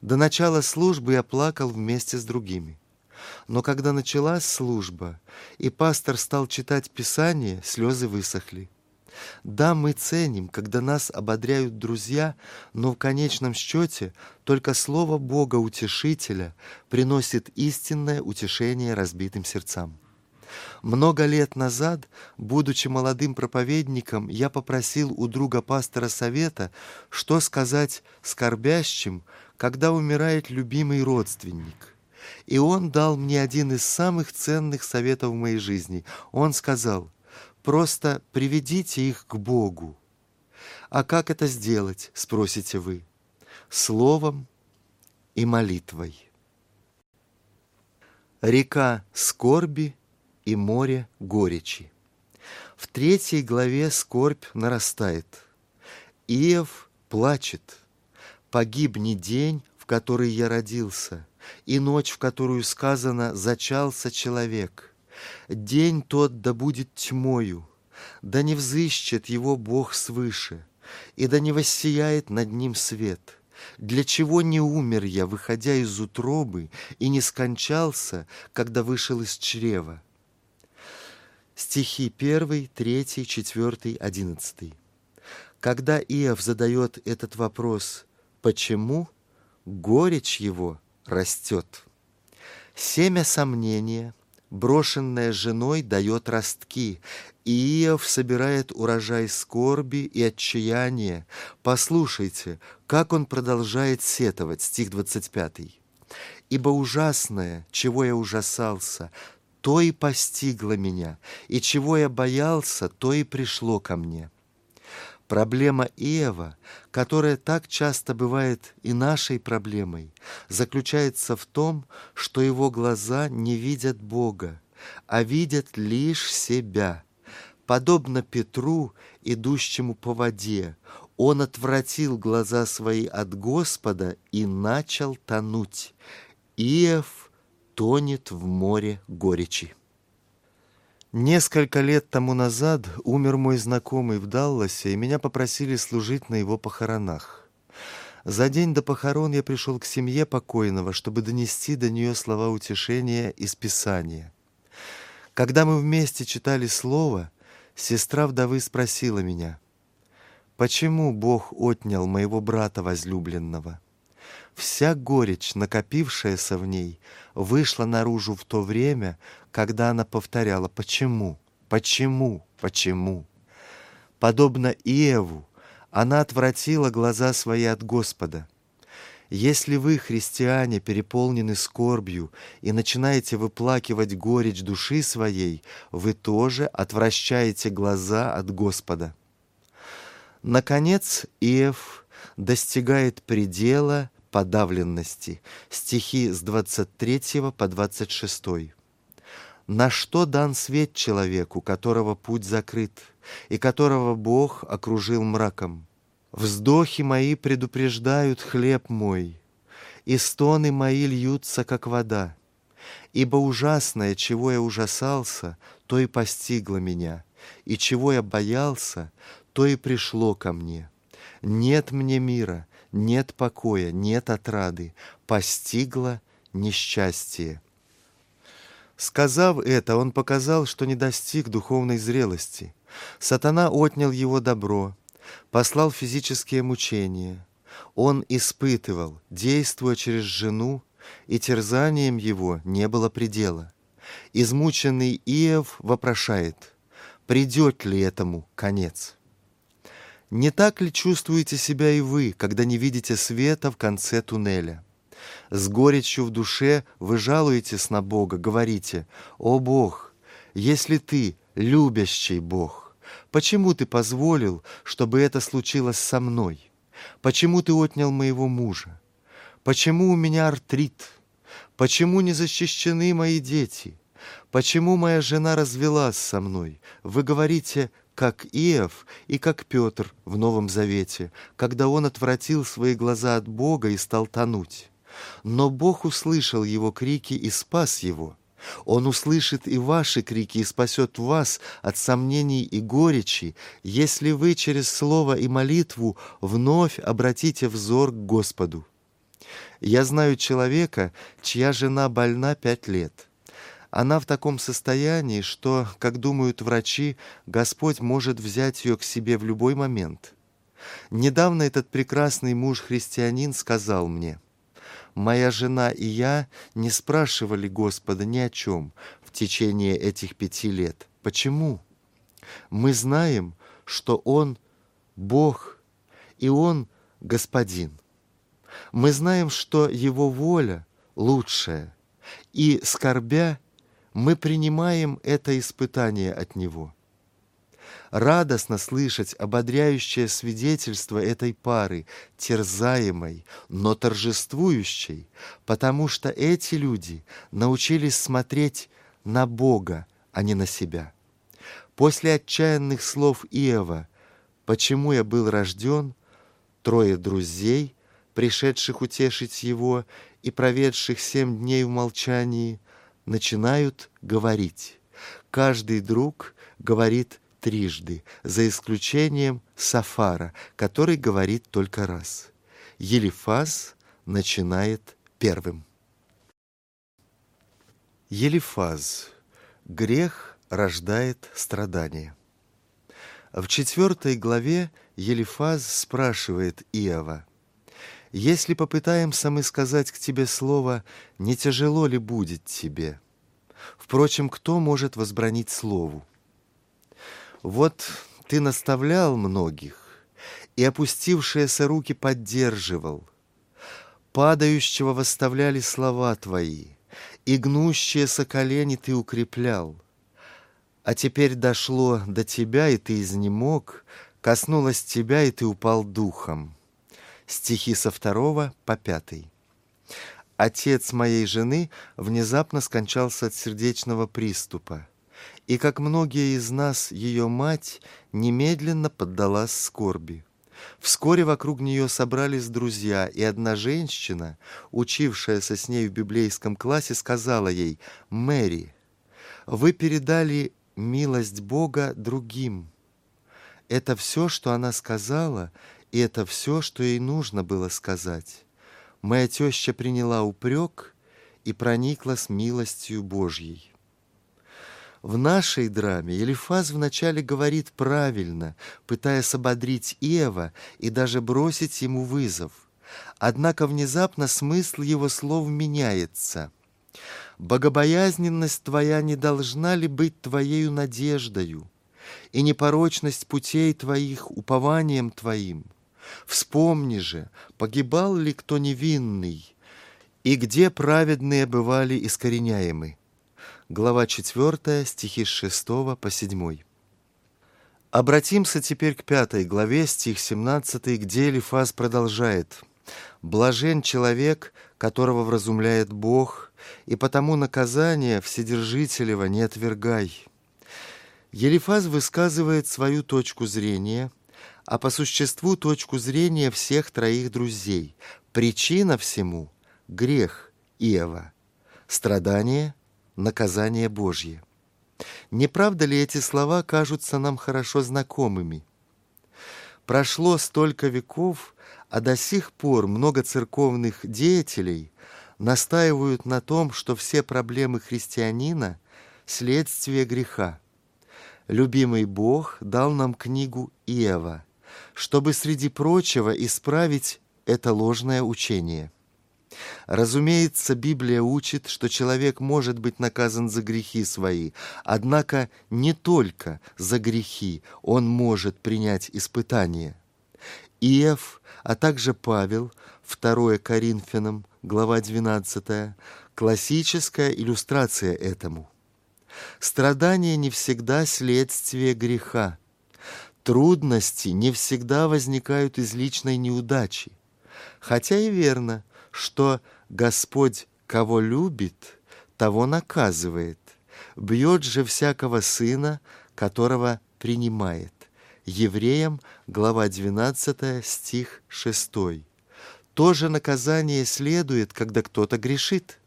A: До начала службы я плакал вместе с другими. Но когда началась служба, и пастор стал читать Писание, слезы высохли. Да, мы ценим, когда нас ободряют друзья, но в конечном счете только слово Бога Утешителя приносит истинное утешение разбитым сердцам. Много лет назад, будучи молодым проповедником, я попросил у друга пастора совета, что сказать скорбящим, когда умирает любимый родственник. И он дал мне один из самых ценных советов в моей жизни. Он сказал, Просто приведите их к Богу. А как это сделать, спросите вы? Словом и молитвой. Река скорби и море горечи. В третьей главе скорбь нарастает. Иов плачет. Погибни день, в который я родился, и ночь, в которую сказано «зачался человек». День тот да будет тьмою, да не взыщет его Бог свыше, и да не воссияет над ним свет. Для чего не умер я, выходя из утробы, и не скончался, когда вышел из чрева? Стихи 1, 3, 4, 11. Когда Иов задает этот вопрос «почему?», горечь его растет. Семя сомнения – брошенная женой, дает ростки. Иов собирает урожай скорби и отчаяния. Послушайте, как он продолжает сетовать, стих 25. «Ибо ужасное, чего я ужасался, то и постигло меня, и чего я боялся, то и пришло ко мне». Проблема Иова, которая так часто бывает и нашей проблемой, заключается в том, что его глаза не видят Бога, а видят лишь себя. Подобно Петру, идущему по воде, он отвратил глаза свои от Господа и начал тонуть. Иов тонет в море горечи. Несколько лет тому назад умер мой знакомый в Далласе, и меня попросили служить на его похоронах. За день до похорон я пришел к семье покойного, чтобы донести до нее слова утешения из Писания. Когда мы вместе читали слово, сестра вдовы спросила меня, «Почему Бог отнял моего брата возлюбленного?» Вся горечь, накопившаяся в ней, вышла наружу в то время, когда она повторяла «почему?», «почему?», «почему?». Подобно Иеву, она отвратила глаза свои от Господа. Если вы, христиане, переполнены скорбью и начинаете выплакивать горечь души своей, вы тоже отвращаете глаза от Господа. Наконец, Иев достигает предела подавленности. Стихи с 23 по 26. «На что дан свет человеку, которого путь закрыт, и которого Бог окружил мраком? Вздохи мои предупреждают хлеб мой, и стоны мои льются, как вода. Ибо ужасное, чего я ужасался, то и постигло меня, и чего я боялся, то и пришло ко мне. Нет мне мира, нет покоя, нет отрады, постигло несчастье. Сказав это, он показал, что не достиг духовной зрелости. Сатана отнял его добро, послал физические мучения. Он испытывал, действуя через жену, и терзанием его не было предела. Измученный Иов вопрошает, придет ли этому конец? Не так ли чувствуете себя и вы, когда не видите света в конце туннеля? С горечью в душе вы жалуетесь на Бога, говорите, «О Бог, если Ты любящий Бог, почему Ты позволил, чтобы это случилось со мной? Почему Ты отнял моего мужа? Почему у меня артрит? Почему не защищены мои дети? Почему моя жена развелась со мной? Вы говорите, как Иов и как Петр в Новом Завете, когда он отвратил свои глаза от Бога и стал тонуть. Но Бог услышал его крики и спас его. Он услышит и ваши крики и спасет вас от сомнений и горечи, если вы через слово и молитву вновь обратите взор к Господу. Я знаю человека, чья жена больна пять лет. Она в таком состоянии, что, как думают врачи, Господь может взять ее к себе в любой момент. Недавно этот прекрасный муж-христианин сказал мне, «Моя жена и я не спрашивали Господа ни о чем в течение этих пяти лет. Почему? Мы знаем, что Он – Бог, и Он – Господин. Мы знаем, что Его воля лучшая, и, скорбя, мы принимаем это испытание от Него. Радостно слышать ободряющее свидетельство этой пары, терзаемой, но торжествующей, потому что эти люди научились смотреть на Бога, а не на себя. После отчаянных слов Иова «Почему я был рожден?» трое друзей, пришедших утешить его и проведших семь дней в молчании, начинают говорить. Каждый друг говорит трижды, за исключением Сафара, который говорит только раз. Елифаз начинает первым. Елифаз. Грех рождает страдание. В четвертой главе Елифаз спрашивает Иова, если попытаемся мы сказать к тебе слово, не тяжело ли будет тебе? Впрочем, кто может возбранить слову? Вот ты наставлял многих, и опустившиеся руки поддерживал. Падающего восставляли слова твои, и гнущиеся колени ты укреплял. А теперь дошло до тебя, и ты изнемог, коснулось тебя, и ты упал духом стихи со второго по пятый. Отец моей жены внезапно скончался от сердечного приступа, и, как многие из нас, ее мать немедленно поддалась скорби. Вскоре вокруг нее собрались друзья, и одна женщина, учившаяся с ней в библейском классе, сказала ей, «Мэри, вы передали милость Бога другим». Это все, что она сказала, и это все, что ей нужно было сказать. Моя теща приняла упрек и проникла с милостью Божьей. В нашей драме Елифаз вначале говорит правильно, пытаясь ободрить Ева и даже бросить ему вызов. Однако внезапно смысл его слов меняется. «Богобоязненность твоя не должна ли быть твоею надеждою, и непорочность путей твоих упованием твоим?» Вспомни же, погибал ли кто невинный, и где праведные бывали искореняемы. Глава 4, стихи с 6 по 7. Обратимся теперь к пятой главе, стих 17, где Элифаз продолжает. «Блажен человек, которого вразумляет Бог, и потому наказание Вседержителева не отвергай». Елифаз высказывает свою точку зрения – а по существу точку зрения всех троих друзей. Причина всему — грех Иова, страдание, наказание Божье. Не правда ли эти слова кажутся нам хорошо знакомыми? Прошло столько веков, А до сих пор много церковных деятелей настаивают на том, что все проблемы христианина – следствие греха. Любимый Бог дал нам книгу Иова, чтобы, среди прочего, исправить это ложное учение. Разумеется, Библия учит, что человек может быть наказан за грехи свои, однако не только за грехи он может принять испытание. Иов, а также Павел, 2 Коринфянам, глава 12, классическая иллюстрация этому. Страдания не всегда следствие греха. Трудности не всегда возникают из личной неудачи. Хотя и верно, что Господь, кого любит, того наказывает, бьет же всякого сына, которого принимает. Евреям, глава 12, стих 6. То же наказание следует, когда кто-то грешит.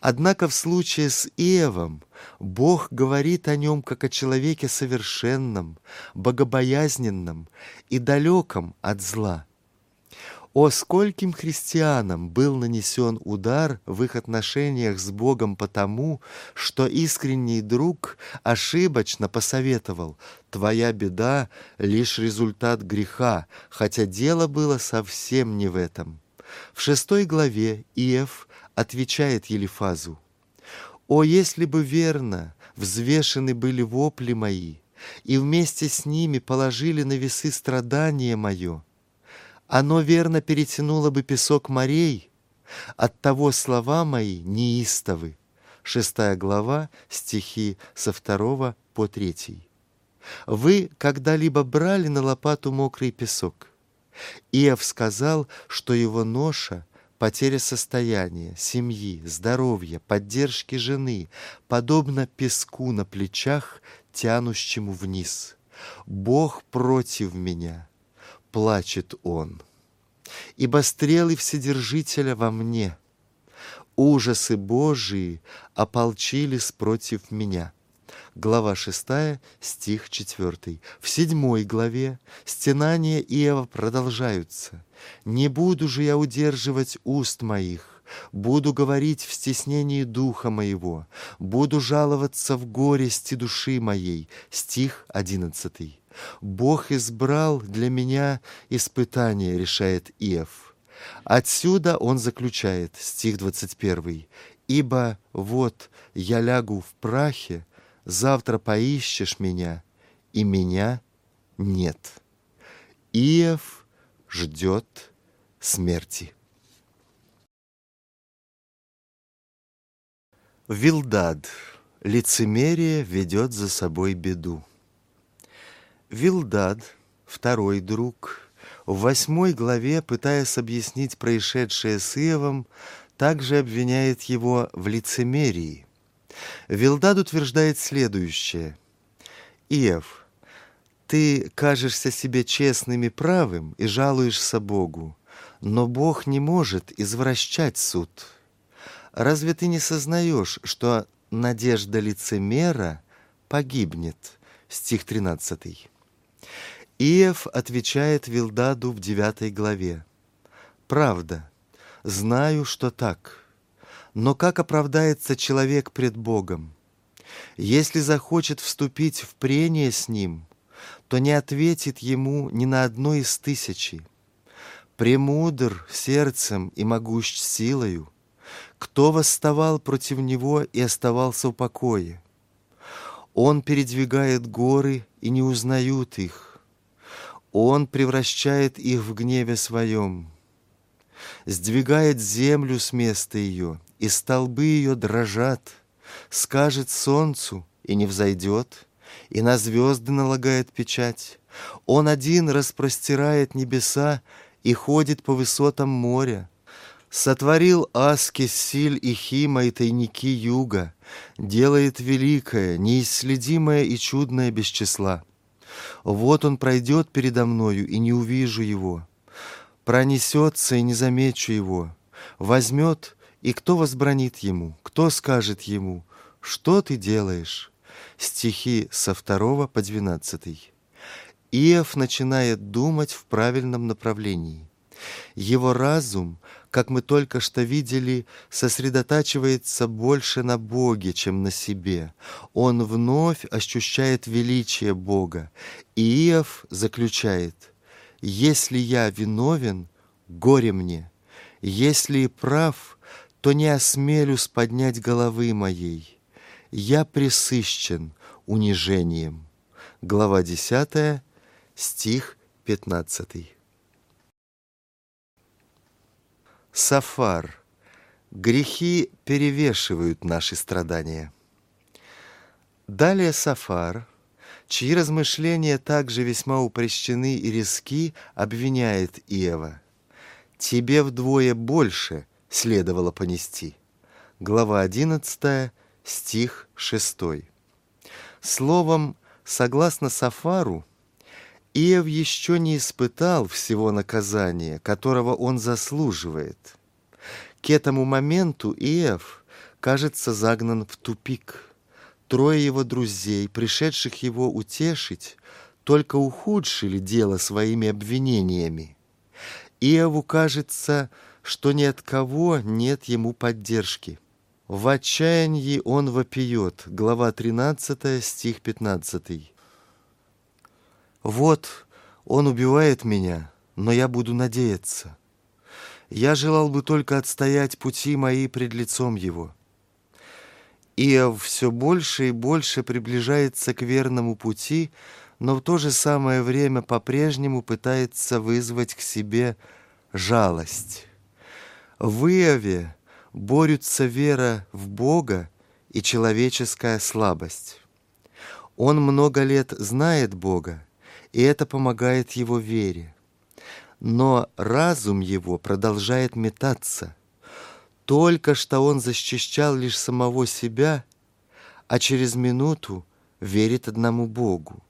A: Однако в случае с Иовом Бог говорит о нем как о человеке совершенном, богобоязненном и далеком от зла – о скольким христианам был нанесен удар в их отношениях с Богом потому, что искренний друг ошибочно посоветовал «Твоя беда — лишь результат греха, хотя дело было совсем не в этом». В шестой главе Иев отвечает Елифазу «О, если бы верно взвешены были вопли мои, и вместе с ними положили на весы страдания мое, оно верно перетянуло бы песок морей, от того слова мои неистовы. Шестая глава, стихи со второго по третий. Вы когда-либо брали на лопату мокрый песок? Иов сказал, что его ноша — потеря состояния, семьи, здоровья, поддержки жены, подобно песку на плечах, тянущему вниз. Бог против меня — плачет он. Ибо стрелы Вседержителя во мне, ужасы Божии ополчились против меня. Глава 6, стих 4. В седьмой главе стенания Иова продолжаются. «Не буду же я удерживать уст моих, буду говорить в стеснении духа моего, буду жаловаться в горести души моей». Стих одиннадцатый. Бог избрал для меня испытание, решает Иов. Отсюда он заключает, стих 21, «Ибо вот я лягу в прахе, завтра поищешь меня, и меня нет». Иов ждет смерти. Вилдад. Лицемерие ведет за собой беду. Вилдад, второй друг, в восьмой главе, пытаясь объяснить происшедшее с Иовом, также обвиняет его в лицемерии. Вилдад утверждает следующее. «Иов, ты кажешься себе честным и правым и жалуешься Богу, но Бог не может извращать суд. Разве ты не сознаешь, что надежда лицемера погибнет?» Стих тринадцатый. Иев отвечает Вилдаду в девятой главе. «Правда, знаю, что так. Но как оправдается человек пред Богом? Если захочет вступить в прение с Ним, то не ответит Ему ни на одно из тысячи. Премудр сердцем и могущ силою, кто восставал против Него и оставался в покое? Он передвигает горы и не узнают их, он превращает их в гневе своем, сдвигает землю с места ее, и столбы ее дрожат, скажет солнцу, и не взойдет, и на звезды налагает печать. Он один распростирает небеса и ходит по высотам моря. Сотворил Аски, Силь и Хима и тайники юга, делает великое, неисследимое и чудное без числа. Вот он пройдет передо мною, и не увижу его. Пронесется, и не замечу его. Возьмет, и кто возбранит ему? Кто скажет ему, что ты делаешь? Стихи со второго по двенадцатый. Иов начинает думать в правильном направлении. Его разум, как мы только что видели, сосредотачивается больше на Боге, чем на себе. Он вновь ощущает величие Бога. И Иов заключает, «Если я виновен, горе мне, если и прав, то не осмелюсь поднять головы моей. Я присыщен унижением». Глава 10, стих 15. Сафар. Грехи перевешивают наши страдания. Далее Сафар, чьи размышления также весьма упрещены и резки, обвиняет Иова. «Тебе вдвое больше следовало понести». Глава 11, стих 6. Словом, согласно Сафару, Иов еще не испытал всего наказания, которого он заслуживает. К этому моменту Иов, кажется, загнан в тупик. Трое его друзей, пришедших его утешить, только ухудшили дело своими обвинениями. Иову кажется, что ни от кого нет ему поддержки. В отчаянии он вопиет, глава 13, стих 15. Вот он убивает меня, но я буду надеяться. Я желал бы только отстоять пути мои пред лицом его. Иов все больше и больше приближается к верному пути, но в то же самое время по-прежнему пытается вызвать к себе жалость. В Иове борются вера в Бога и человеческая слабость. Он много лет знает Бога, и это помогает его вере. Но разум его продолжает метаться. Только что он защищал лишь самого себя, а через минуту верит одному Богу.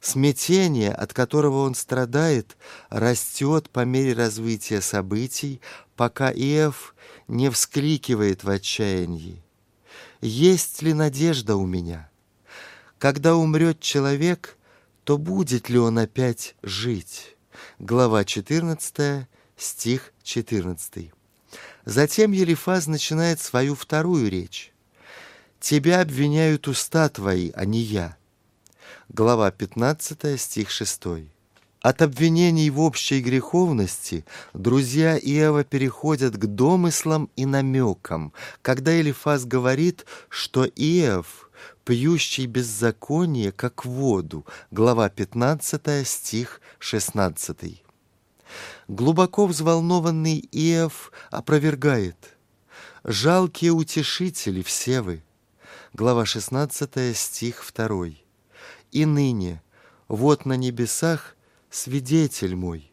A: Смятение, от которого он страдает, растет по мере развития событий, пока Иов не вскрикивает в отчаянии. «Есть ли надежда у меня? Когда умрет человек, то будет ли он опять жить? Глава 14, стих 14. Затем Елифаз начинает свою вторую речь. «Тебя обвиняют уста твои, а не я». Глава 15, стих 6. От обвинений в общей греховности друзья Иова переходят к домыслам и намекам, когда Елифаз говорит, что Иов пьющий беззаконие, как воду. Глава 15, стих 16. Глубоко взволнованный Иов опровергает. «Жалкие утешители все вы». Глава 16, стих 2. «И ныне, вот на небесах свидетель мой,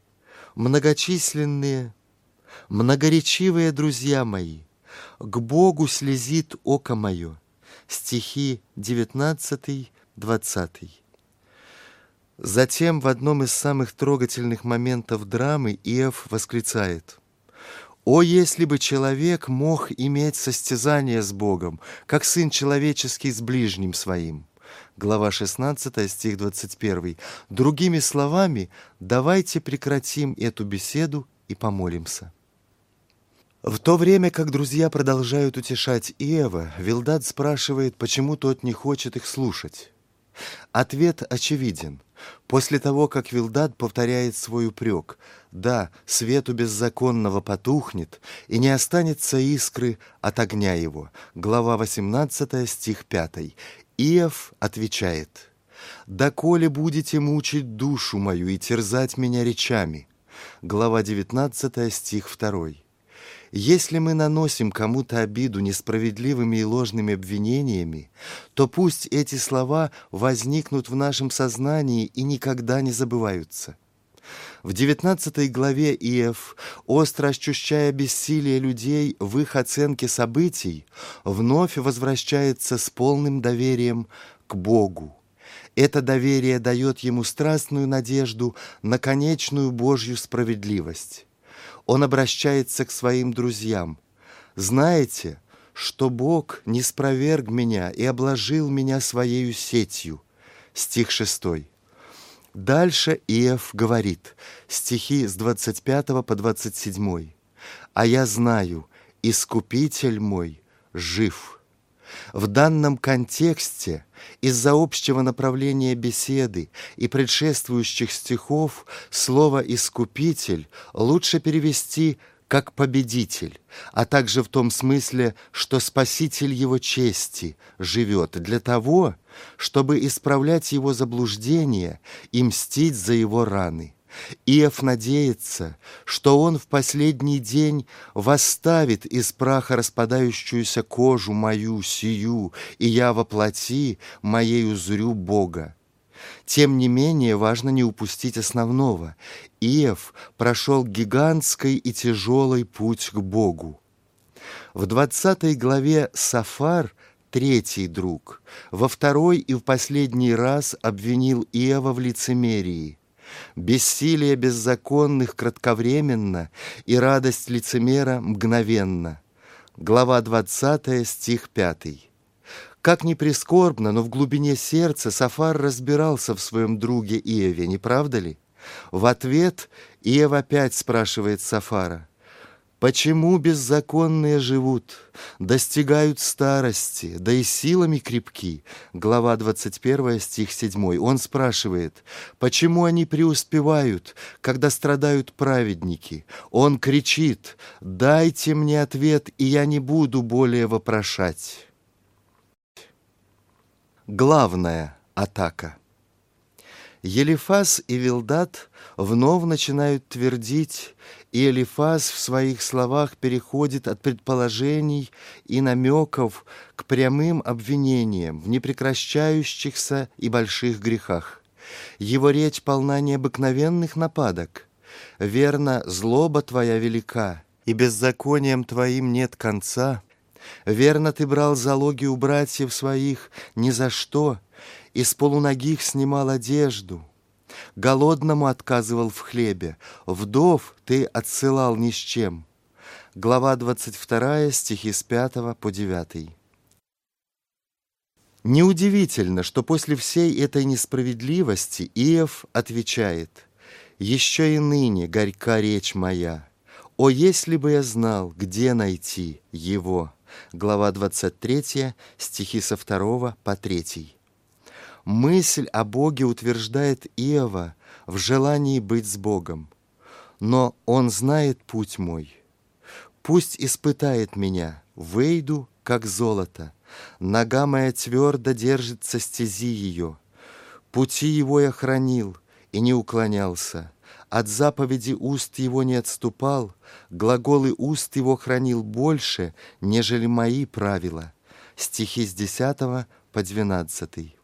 A: многочисленные, многоречивые друзья мои, к Богу слезит око мое, стихи 19-20. Затем в одном из самых трогательных моментов драмы Иов восклицает «О, если бы человек мог иметь состязание с Богом, как Сын Человеческий с ближним своим!» Глава 16, стих 21. Другими словами, давайте прекратим эту беседу и помолимся. В то время как друзья продолжают утешать Иова, Вилдад спрашивает, почему тот не хочет их слушать. Ответ очевиден. После того, как Вилдад повторяет свой упрек, да, свету беззаконного потухнет, и не останется искры от огня его. Глава 18, стих 5. Иов отвечает, «Доколе будете мучить душу мою и терзать меня речами?» Глава 19, стих 2. Если мы наносим кому-то обиду несправедливыми и ложными обвинениями, то пусть эти слова возникнут в нашем сознании и никогда не забываются. В 19 главе Иев, остро ощущая бессилие людей в их оценке событий, вновь возвращается с полным доверием к Богу. Это доверие дает ему страстную надежду на конечную Божью справедливость он обращается к своим друзьям. «Знаете, что Бог не спроверг меня и обложил меня своею сетью». Стих 6. Дальше Иов говорит, стихи с 25 по 27. «А я знаю, Искупитель мой жив». В данном контексте из-за общего направления беседы и предшествующих стихов слово «искупитель» лучше перевести как победитель, а также в том смысле, что спаситель его чести живет для того, чтобы исправлять его заблуждения и мстить за его раны. Иов надеется, что он в последний день восставит из праха распадающуюся кожу мою сию, и я воплоти моей узрю Бога. Тем не менее, важно не упустить основного. Иов прошел гигантский и тяжелый путь к Богу. В 20 главе Сафар, третий друг, во второй и в последний раз обвинил Иова в лицемерии. Бессилие беззаконных кратковременно и радость лицемера мгновенно. Глава 20, стих 5. Как ни прискорбно, но в глубине сердца Сафар разбирался в своем друге Иове, не правда ли? В ответ Иов опять спрашивает Сафара, «Почему беззаконные живут, достигают старости, да и силами крепки?» Глава 21, стих 7. Он спрашивает, «Почему они преуспевают, когда страдают праведники?» Он кричит, «Дайте мне ответ, и я не буду более вопрошать» главная атака. Елифаз и Вилдат вновь начинают твердить, и Елифаз в своих словах переходит от предположений и намеков к прямым обвинениям в непрекращающихся и больших грехах. Его речь полна необыкновенных нападок. «Верно, злоба твоя велика, и беззаконием твоим нет конца», Верно, ты брал залоги у братьев своих ни за что, Из полуногих снимал одежду, Голодному отказывал в хлебе, Вдов ты отсылал ни с чем. Глава 22, стихи с 5 по 9. Неудивительно, что после всей этой несправедливости Иов отвечает «Еще и ныне горька речь моя, о, если бы я знал, где найти его!» глава 23, стихи со 2 по 3. Мысль о Боге утверждает Иова в желании быть с Богом. Но Он знает путь мой. Пусть испытает меня, выйду, как золото. Нога моя твердо держится стези ее. Пути его я хранил и не уклонялся. От заповеди уст его не отступал, глаголы уст его хранил больше, нежели мои правила. Стихи с 10 по 12.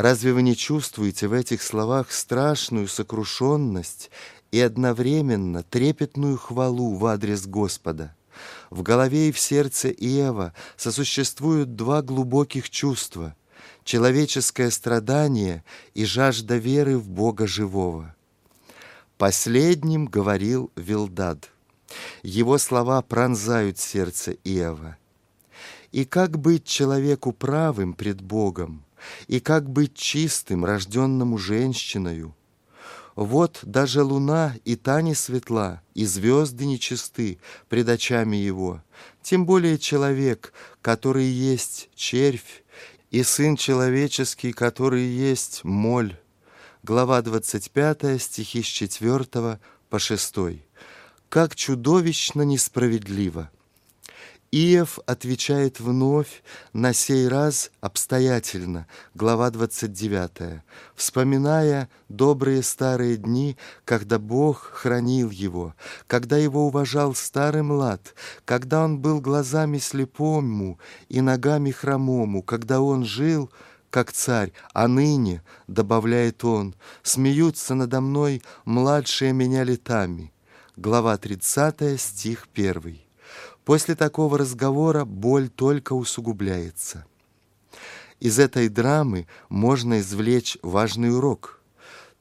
A: Разве вы не чувствуете в этих словах страшную сокрушенность и одновременно трепетную хвалу в адрес Господа? В голове и в сердце Иова сосуществуют два глубоких чувства — человеческое страдание и жажда веры в Бога живого — Последним говорил Вилдад. Его слова пронзают сердце Иова. И как быть человеку правым пред Богом, и как быть чистым, рожденному женщиною? Вот даже луна и та не светла, и звезды нечисты пред очами его, тем более человек, который есть червь, и сын человеческий, который есть моль глава 25, стихи с 4 по 6. «Как чудовищно несправедливо!» Иов отвечает вновь, на сей раз обстоятельно, глава 29, вспоминая добрые старые дни, когда Бог хранил его, когда его уважал старый млад, когда он был глазами слепому и ногами хромому, когда он жил — как царь, а ныне, — добавляет он, — смеются надо мной младшие меня летами. Глава 30, стих 1. После такого разговора боль только усугубляется. Из этой драмы можно извлечь важный урок.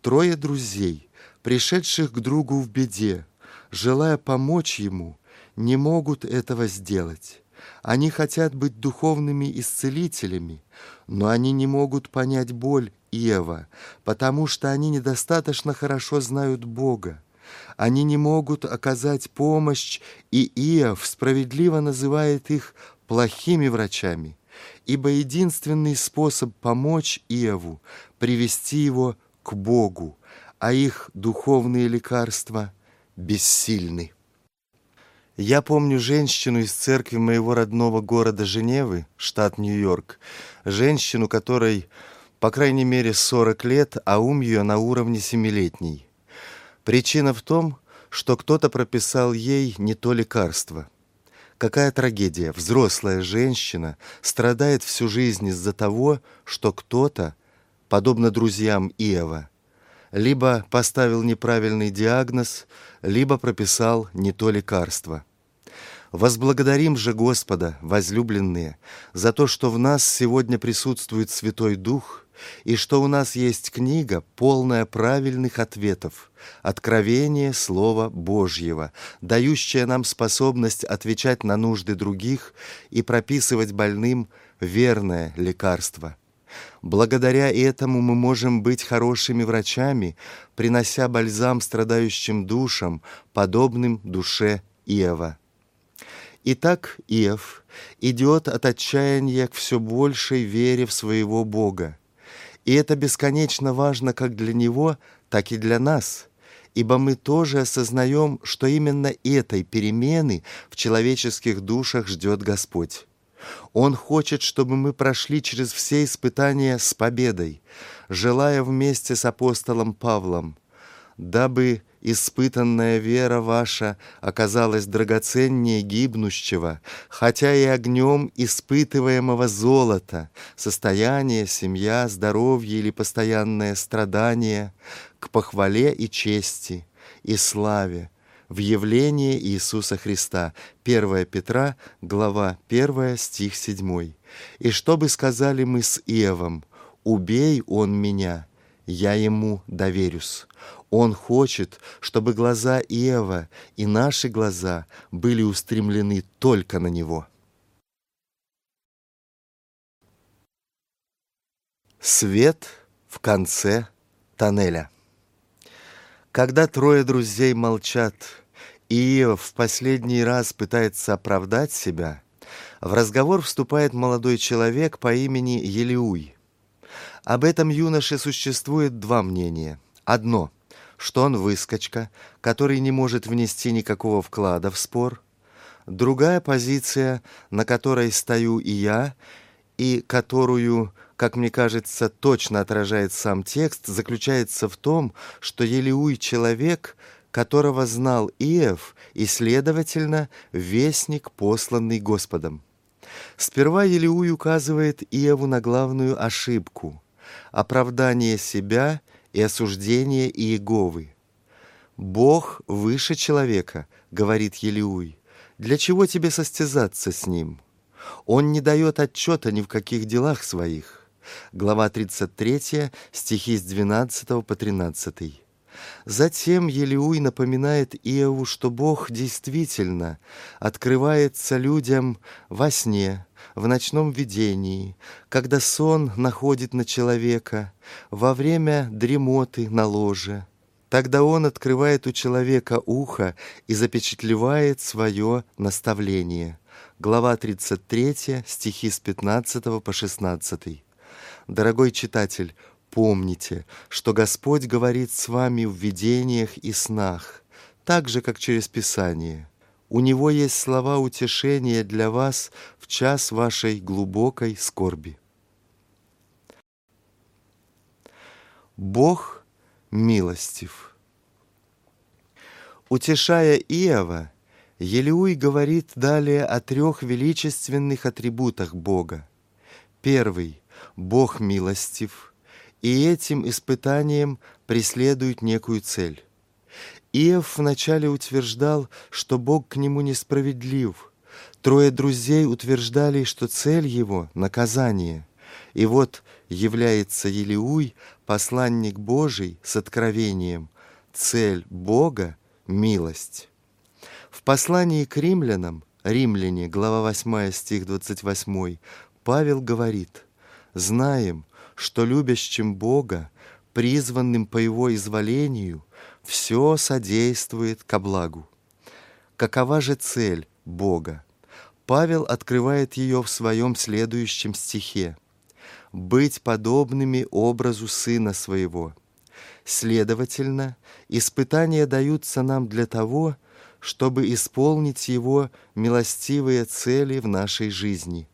A: Трое друзей, пришедших к другу в беде, желая помочь ему, не могут этого сделать. Они хотят быть духовными исцелителями, но они не могут понять боль Иова, потому что они недостаточно хорошо знают Бога. Они не могут оказать помощь, и Иов справедливо называет их плохими врачами, ибо единственный способ помочь Иову — привести его к Богу, а их духовные лекарства бессильны. Я помню женщину из церкви моего родного города Женевы, штат Нью-Йорк, женщину, которой, по крайней мере, 40 лет, а ум ее на уровне семилетней. Причина в том, что кто-то прописал ей не то лекарство. Какая трагедия! Взрослая женщина страдает всю жизнь из-за того, что кто-то, подобно друзьям Иова, либо поставил неправильный диагноз, либо прописал не то лекарство. Возблагодарим же Господа, возлюбленные, за то, что в нас сегодня присутствует Святой Дух и что у нас есть книга, полная правильных ответов, откровение Слова Божьего, дающее нам способность отвечать на нужды других и прописывать больным верное лекарство. Благодаря этому мы можем быть хорошими врачами, принося бальзам страдающим душам, подобным душе Иова. Итак, Иов идет от отчаяния к все большей вере в своего Бога. И это бесконечно важно как для него, так и для нас, ибо мы тоже осознаем, что именно этой перемены в человеческих душах ждет Господь. Он хочет, чтобы мы прошли через все испытания с победой, желая вместе с апостолом Павлом, дабы испытанная вера ваша оказалась драгоценнее гибнущего, хотя и огнем испытываемого золота, состояние, семья, здоровье или постоянное страдание, к похвале и чести, и славе, в явлении Иисуса Христа. 1 Петра, глава 1, стих 7. «И что бы сказали мы с Иовом? Убей он меня, я ему доверюсь». Он хочет, чтобы глаза Иова и наши глаза были устремлены только на Него. Свет в конце тоннеля. Когда трое друзей молчат, и Иов в последний раз пытается оправдать себя, в разговор вступает молодой человек по имени Елиуй. Об этом юноше существует два мнения. Одно – что он выскочка, который не может внести никакого вклада в спор. Другая позиция, на которой стою и я, и которую, как мне кажется, точно отражает сам текст, заключается в том, что Елеуй — человек, которого знал Иев и, следовательно, вестник, посланный Господом. Сперва Елеуй указывает Иеву на главную ошибку — оправдание себя и осуждение Иеговы. «Бог выше человека», — говорит Елиуй. «Для чего тебе состязаться с ним? Он не дает отчета ни в каких делах своих». Глава 33, стихи с 12 по 13. Затем Елиуй напоминает Иову, что Бог действительно открывается людям во сне, в ночном видении, когда сон находит на человека, во время дремоты на ложе. Тогда он открывает у человека ухо и запечатлевает свое наставление. Глава 33, стихи с 15 по 16. Дорогой читатель, помните, что Господь говорит с вами в видениях и снах, так же, как через Писание – у Него есть слова утешения для вас в час вашей глубокой скорби. Бог милостив. Утешая Иова, Елеуй говорит далее о трех величественных атрибутах Бога. Первый – Бог милостив, и этим испытанием преследует некую цель. Иов вначале утверждал, что Бог к нему несправедлив. Трое друзей утверждали, что цель его — наказание. И вот является Елиуй, посланник Божий, с откровением. Цель Бога — милость. В послании к римлянам, Римляне, глава 8, стих 28, Павел говорит, «Знаем, что любящим Бога, призванным по Его изволению, все содействует ко благу. Какова же цель Бога? Павел открывает ее в своем следующем стихе. «Быть подобными образу Сына Своего». Следовательно, испытания даются нам для того, чтобы исполнить Его милостивые цели в нашей жизни.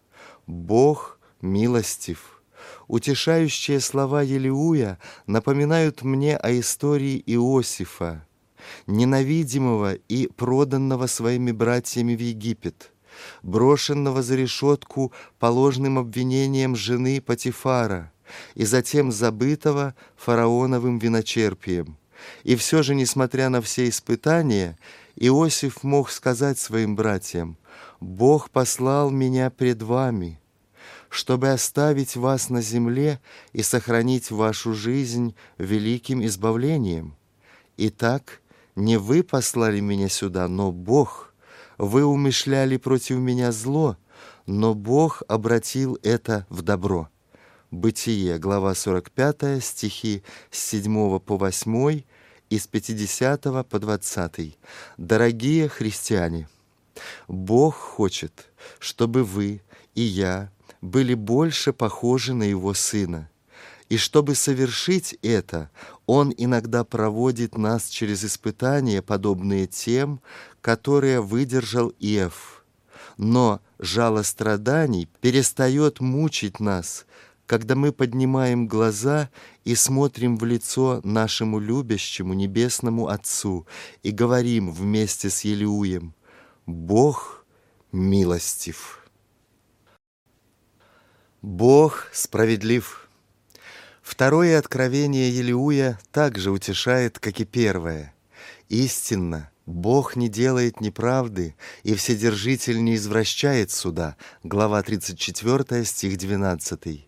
A: Бог милостив. Утешающие слова Елеуя напоминают мне о истории Иосифа, ненавидимого и проданного своими братьями в Египет, брошенного за решетку по ложным обвинениям жены Патифара и затем забытого фараоновым виночерпием. И все же, несмотря на все испытания, Иосиф мог сказать своим братьям, «Бог послал меня пред вами, чтобы оставить вас на земле и сохранить вашу жизнь великим избавлением. Итак, не вы послали меня сюда, но Бог. Вы умышляли против меня зло, но Бог обратил это в добро». Бытие, глава 45, стихи с 7 по 8 и с 50 по 20. Дорогие христиане, Бог хочет, чтобы вы и я были больше похожи на Его Сына. И чтобы совершить это, Он иногда проводит нас через испытания, подобные тем, которые выдержал Иов. Но жало страданий перестает мучить нас, когда мы поднимаем глаза и смотрим в лицо нашему любящему небесному Отцу и говорим вместе с Елиуем «Бог милостив». Бог справедлив. Второе откровение Елиуя также утешает, как и первое. Истинно, Бог не делает неправды, и Вседержитель не извращает суда. Глава 34, стих 12.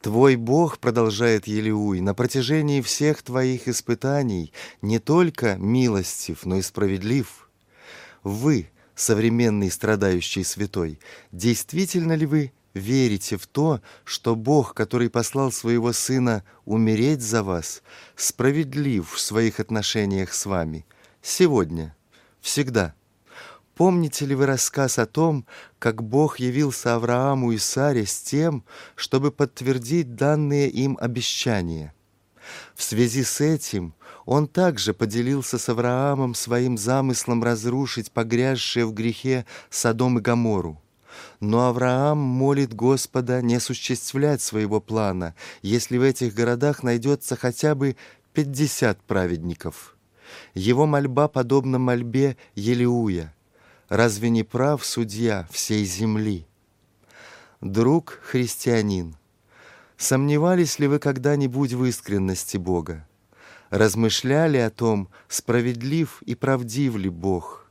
A: Твой Бог, продолжает Елиуй, на протяжении всех твоих испытаний не только милостив, но и справедлив. Вы, современный страдающий святой, действительно ли вы верите в то, что Бог, который послал своего Сына умереть за вас, справедлив в своих отношениях с вами, сегодня, всегда. Помните ли вы рассказ о том, как Бог явился Аврааму и Саре с тем, чтобы подтвердить данные им обещания? В связи с этим он также поделился с Авраамом своим замыслом разрушить погрязшие в грехе Содом и Гоморру. Но Авраам молит Господа не осуществлять своего плана, если в этих городах найдется хотя бы пятьдесят праведников. Его мольба подобна мольбе Елиуя. Разве не прав судья всей земли? Друг христианин, сомневались ли вы когда-нибудь в искренности Бога? Размышляли о том, справедлив и правдив ли Бог –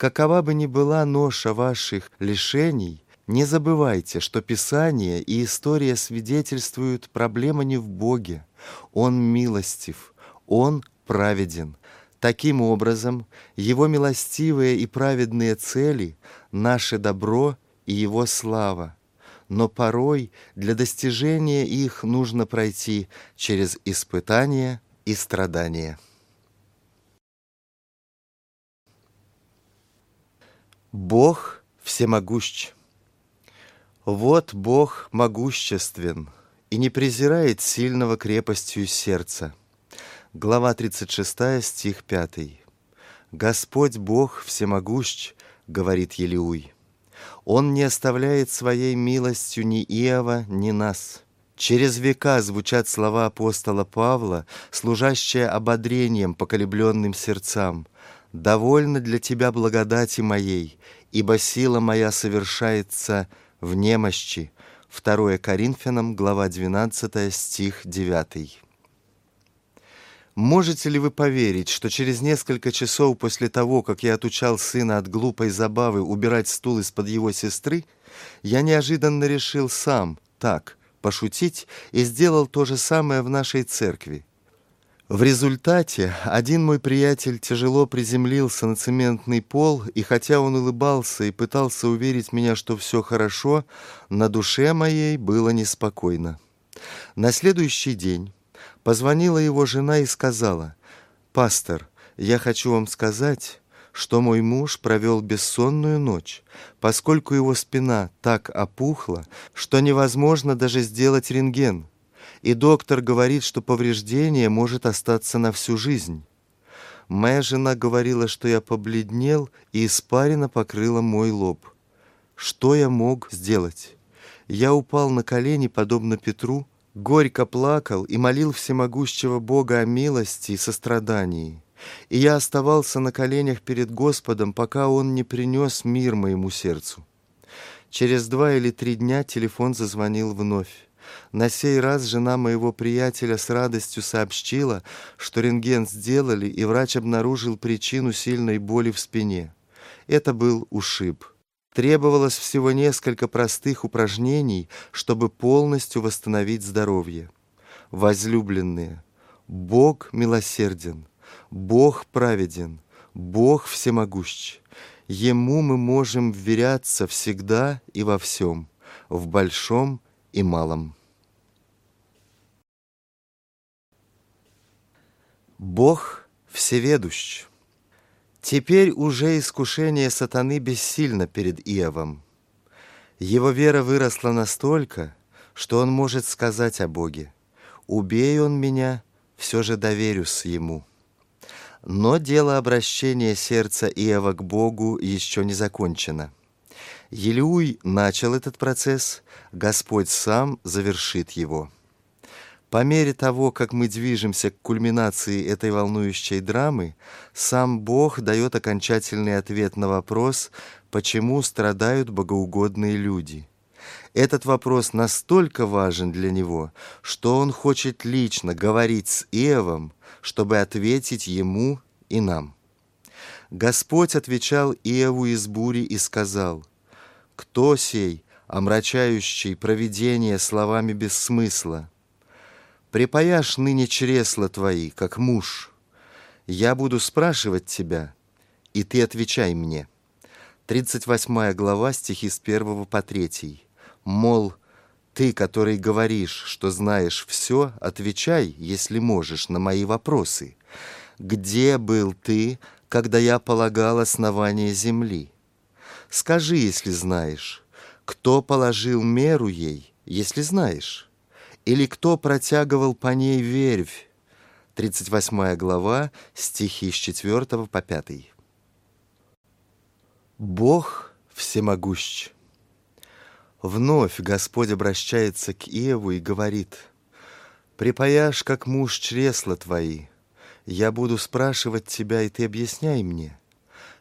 A: Какова бы ни была ноша ваших лишений, не забывайте, что Писание и история свидетельствуют, проблема не в Боге. Он милостив, Он праведен. Таким образом, Его милостивые и праведные цели — наше добро и Его слава. Но порой для достижения их нужно пройти через испытания и страдания. Бог всемогущ. Вот Бог могуществен и не презирает сильного крепостью сердца. Глава 36, стих 5. Господь Бог всемогущ, говорит Елиуй. Он не оставляет своей милостью ни Иова, ни нас. Через века звучат слова апостола Павла, служащие ободрением поколебленным сердцам – довольно для тебя благодати моей, ибо сила моя совершается в немощи». 2 Коринфянам, глава 12, стих 9. Можете ли вы поверить, что через несколько часов после того, как я отучал сына от глупой забавы убирать стул из-под его сестры, я неожиданно решил сам, так, пошутить и сделал то же самое в нашей церкви. В результате один мой приятель тяжело приземлился на цементный пол, и хотя он улыбался и пытался уверить меня, что все хорошо, на душе моей было неспокойно. На следующий день позвонила его жена и сказала, «Пастор, я хочу вам сказать, что мой муж провел бессонную ночь, поскольку его спина так опухла, что невозможно даже сделать рентген, и доктор говорит, что повреждение может остаться на всю жизнь. Моя жена говорила, что я побледнел, и испарина покрыла мой лоб. Что я мог сделать? Я упал на колени, подобно Петру, горько плакал и молил всемогущего Бога о милости и сострадании. И я оставался на коленях перед Господом, пока Он не принес мир моему сердцу. Через два или три дня телефон зазвонил вновь. На сей раз жена моего приятеля с радостью сообщила, что рентген сделали, и врач обнаружил причину сильной боли в спине. Это был ушиб. Требовалось всего несколько простых упражнений, чтобы полностью восстановить здоровье. Возлюбленные, Бог милосерден, Бог праведен, Бог всемогущ. Ему мы можем вверяться всегда и во всем, в большом и малом. Бог всеведущ. Теперь уже искушение сатаны бессильно перед Иовом. Его вера выросла настолько, что он может сказать о Боге. «Убей он меня, все же доверюсь ему». Но дело обращения сердца Иова к Богу еще не закончено. Елеуй начал этот процесс, Господь сам завершит его. По мере того, как мы движемся к кульминации этой волнующей драмы, сам Бог дает окончательный ответ на вопрос, почему страдают богоугодные люди. Этот вопрос настолько важен для него, что он хочет лично говорить с Иовом, чтобы ответить ему и нам. Господь отвечал Иову из бури и сказал, «Кто сей, омрачающий провидение словами без смысла?» Припаяшь ныне чресла твои, как муж. Я буду спрашивать тебя, и ты отвечай мне. 38 глава, стихи с 1 по 3. Мол, ты, который говоришь, что знаешь все, отвечай, если можешь, на мои вопросы. Где был ты, когда я полагал основание земли? Скажи, если знаешь, кто положил меру ей, если знаешь? Или кто протягивал по ней вервь? 38 глава, стихи с 4 по 5. Бог всемогущ. Вновь Господь обращается к Иову и говорит, «Припаяшь, как муж, чресла твои. Я буду спрашивать тебя, и ты объясняй мне.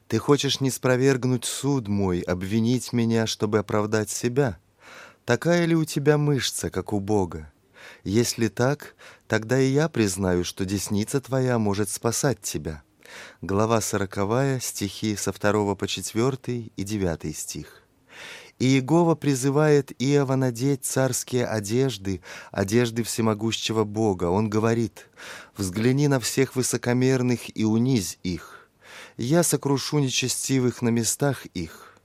A: Ты хочешь не спровергнуть суд мой, обвинить меня, чтобы оправдать себя?» Такая ли у тебя мышца, как у Бога? Если так, тогда и я признаю, что десница твоя может спасать тебя». Глава сороковая, стихи со второго по четвертый и девятый стих. И Иегова призывает Иова надеть царские одежды, одежды всемогущего Бога. Он говорит, «Взгляни на всех высокомерных и унизь их. Я сокрушу нечестивых на местах их».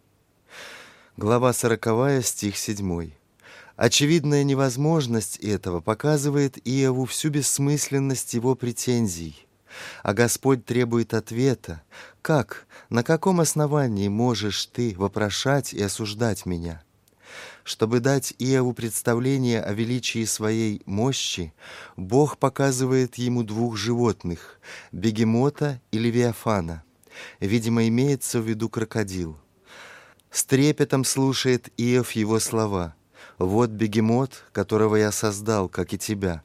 A: Глава сороковая, стих седьмой. Очевидная невозможность этого показывает Иову всю бессмысленность его претензий. А Господь требует ответа. Как, на каком основании можешь ты вопрошать и осуждать меня? Чтобы дать Иову представление о величии своей мощи, Бог показывает ему двух животных – бегемота и левиафана. Видимо, имеется в виду крокодил – с трепетом слушает Иов его слова. «Вот бегемот, которого я создал, как и тебя».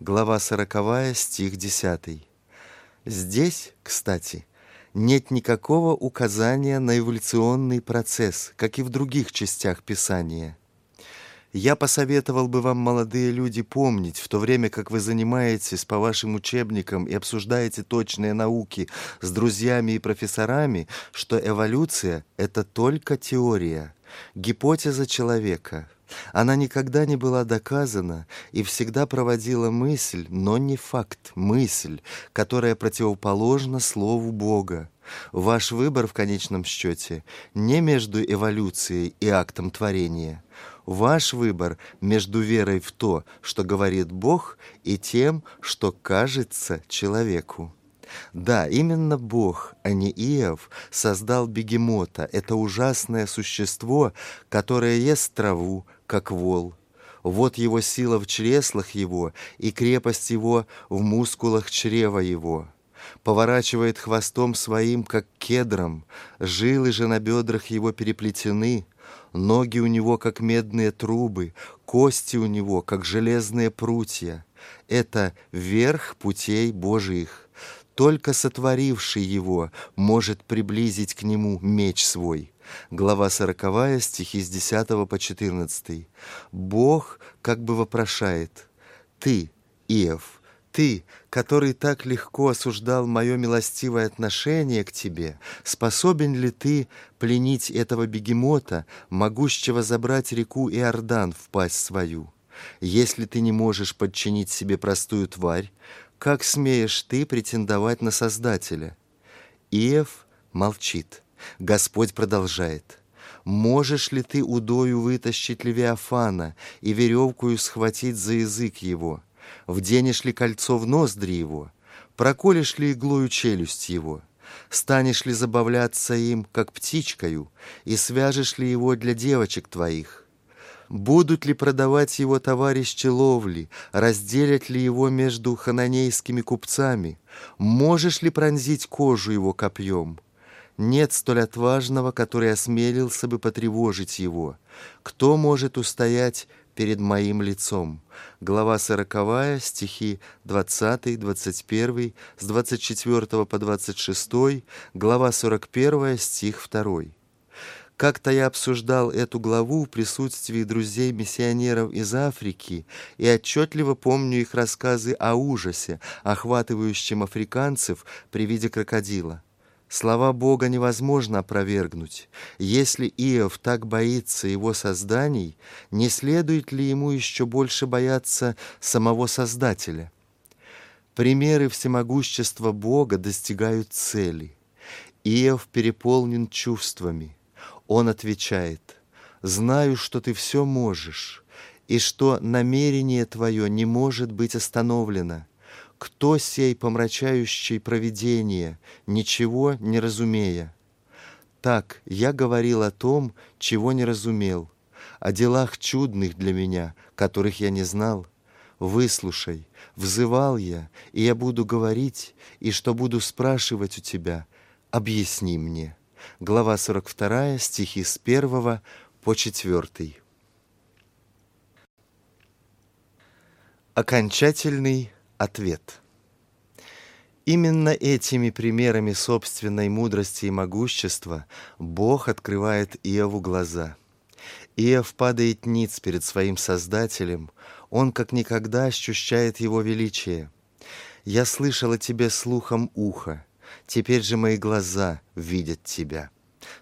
A: Глава сороковая, стих десятый. Здесь, кстати, нет никакого указания на эволюционный процесс, как и в других частях Писания – я посоветовал бы вам, молодые люди, помнить, в то время как вы занимаетесь по вашим учебникам и обсуждаете точные науки с друзьями и профессорами, что эволюция — это только теория, гипотеза человека. Она никогда не была доказана и всегда проводила мысль, но не факт, мысль, которая противоположна Слову Бога. Ваш выбор в конечном счете не между эволюцией и актом творения. Ваш выбор между верой в то, что говорит Бог, и тем, что кажется человеку. Да, именно Бог, а не Иов, создал бегемота, это ужасное существо, которое ест траву, как вол. Вот его сила в чреслах его и крепость его в мускулах чрева его. Поворачивает хвостом своим, как кедром, жилы же на бедрах его переплетены, ноги у него, как медные трубы, кости у него, как железные прутья. Это верх путей Божиих. Только сотворивший его может приблизить к нему меч свой. Глава сороковая, стихи с 10 по 14. Бог как бы вопрошает, «Ты, Иов, ты, который так легко осуждал мое милостивое отношение к тебе, способен ли ты пленить этого бегемота, могущего забрать реку Иордан в пасть свою? Если ты не можешь подчинить себе простую тварь, как смеешь ты претендовать на Создателя? Иев молчит. Господь продолжает. Можешь ли ты удою вытащить Левиафана и веревкую схватить за язык его? Вденешь ли кольцо в ноздри его? Проколешь ли иглою челюсть его? Станешь ли забавляться им, как птичкою, и свяжешь ли его для девочек твоих? Будут ли продавать его товарищи ловли, разделят ли его между хананейскими купцами? Можешь ли пронзить кожу его копьем? Нет столь отважного, который осмелился бы потревожить его. Кто может устоять перед моим лицом? Глава сороковая, стихи 20, 21, с 24 по 26, глава 41, стих 2. Как-то я обсуждал эту главу в присутствии друзей-миссионеров из Африки и отчетливо помню их рассказы о ужасе, охватывающем африканцев при виде крокодила. Слова Бога невозможно опровергнуть. Если Иов так боится его созданий, не следует ли ему еще больше бояться самого Создателя? Примеры всемогущества Бога достигают цели. Иов переполнен чувствами – он отвечает, «Знаю, что ты все можешь, и что намерение твое не может быть остановлено. Кто сей помрачающий провидение, ничего не разумея? Так я говорил о том, чего не разумел, о делах чудных для меня, которых я не знал. Выслушай, взывал я, и я буду говорить, и что буду спрашивать у тебя, объясни мне» глава 42, стихи с 1 по 4. Окончательный ответ. Именно этими примерами собственной мудрости и могущества Бог открывает Иову глаза. Иов падает ниц перед своим Создателем, он как никогда ощущает его величие. «Я слышал о тебе слухом уха, Теперь же мои глаза видят тебя».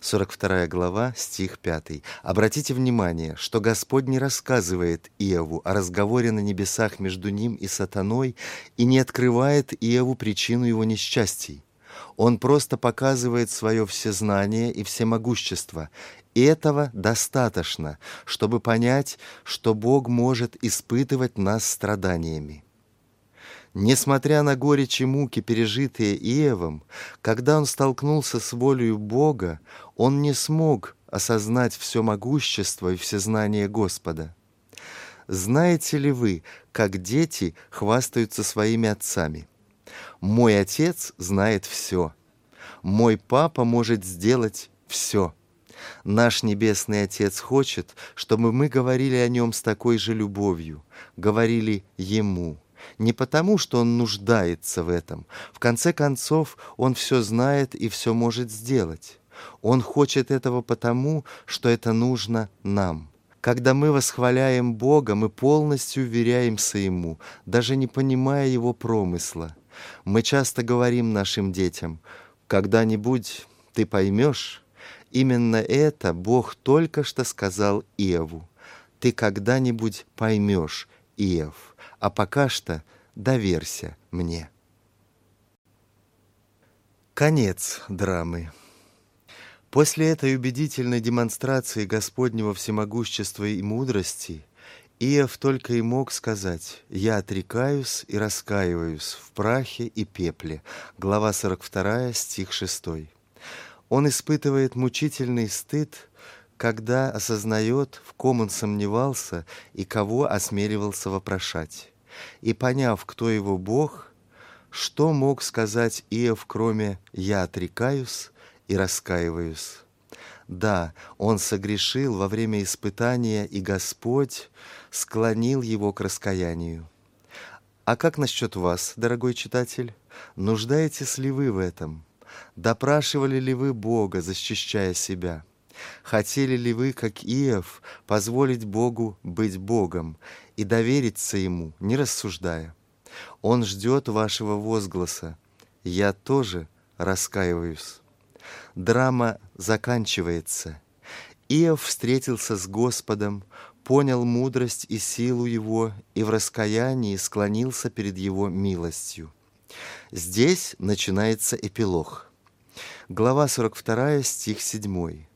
A: 42 глава, стих 5. Обратите внимание, что Господь не рассказывает Иову о разговоре на небесах между ним и сатаной и не открывает Иову причину его несчастий. Он просто показывает свое всезнание и всемогущество. И этого достаточно, чтобы понять, что Бог может испытывать нас страданиями. Несмотря на горечь и муки, пережитые Иевом, когда он столкнулся с волею Бога, он не смог осознать все могущество и всезнание Господа. Знаете ли вы, как дети хвастаются своими отцами? Мой отец знает все. Мой папа может сделать все. Наш Небесный Отец хочет, чтобы мы говорили о Нем с такой же любовью, говорили Ему – не потому, что он нуждается в этом. В конце концов, он все знает и все может сделать. Он хочет этого потому, что это нужно нам. Когда мы восхваляем Бога, мы полностью уверяемся Ему, даже не понимая Его промысла. Мы часто говорим нашим детям, «Когда-нибудь ты поймешь». Именно это Бог только что сказал Иову. «Ты когда-нибудь поймешь, Иов». А пока что доверься мне. Конец драмы. После этой убедительной демонстрации Господнего всемогущества и мудрости Иов только и мог сказать «Я отрекаюсь и раскаиваюсь в прахе и пепле» глава 42, стих 6. Он испытывает мучительный стыд, когда осознает, в ком он сомневался и кого осмеливался вопрошать. И поняв, кто его Бог, что мог сказать Иов, кроме «я отрекаюсь и раскаиваюсь»? Да, он согрешил во время испытания, и Господь склонил его к раскаянию. А как насчет вас, дорогой читатель? Нуждаетесь ли вы в этом? Допрашивали ли вы Бога, защищая себя? Хотели ли вы, как Иов, позволить Богу быть Богом и довериться Ему, не рассуждая? Он ждет вашего возгласа. Я тоже раскаиваюсь. Драма заканчивается. Иов встретился с Господом, понял мудрость и силу Его и в раскаянии склонился перед Его милостью. Здесь начинается эпилог. Глава 42, стих 7.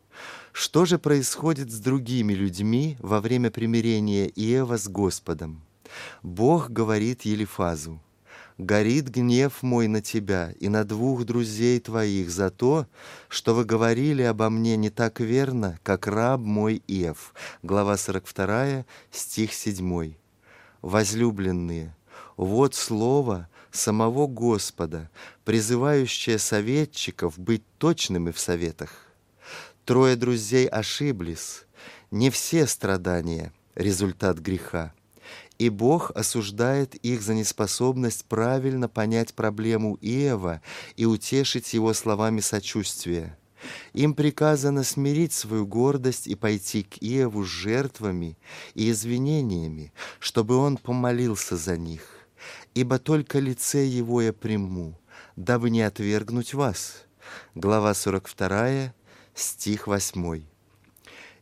A: Что же происходит с другими людьми во время примирения Иова с Господом? Бог говорит Елифазу, «Горит гнев мой на тебя и на двух друзей твоих за то, что вы говорили обо мне не так верно, как раб мой Иов». Глава 42, стих 7. «Возлюбленные, вот слово, самого Господа, призывающее советчиков быть точными в советах. Трое друзей ошиблись. Не все страдания – результат греха. И Бог осуждает их за неспособность правильно понять проблему Иова и утешить его словами сочувствия. Им приказано смирить свою гордость и пойти к Иову с жертвами и извинениями, чтобы он помолился за них ибо только лице Его я приму, дабы не отвергнуть вас». Глава 42, стих 8.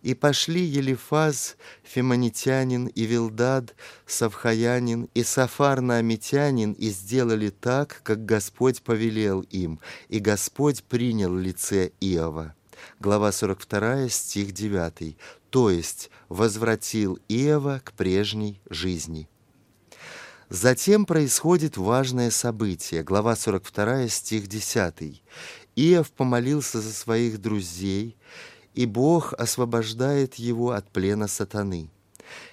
A: И пошли Елифаз, Фемонитянин, и Вилдад, Савхаянин, и Сафар Наамитянин, и сделали так, как Господь повелел им, и Господь принял лице Иова. Глава 42, стих 9. То есть возвратил Иова к прежней жизни. Затем происходит важное событие, глава 42, стих 10. Иов помолился за своих друзей, и Бог освобождает его от плена сатаны.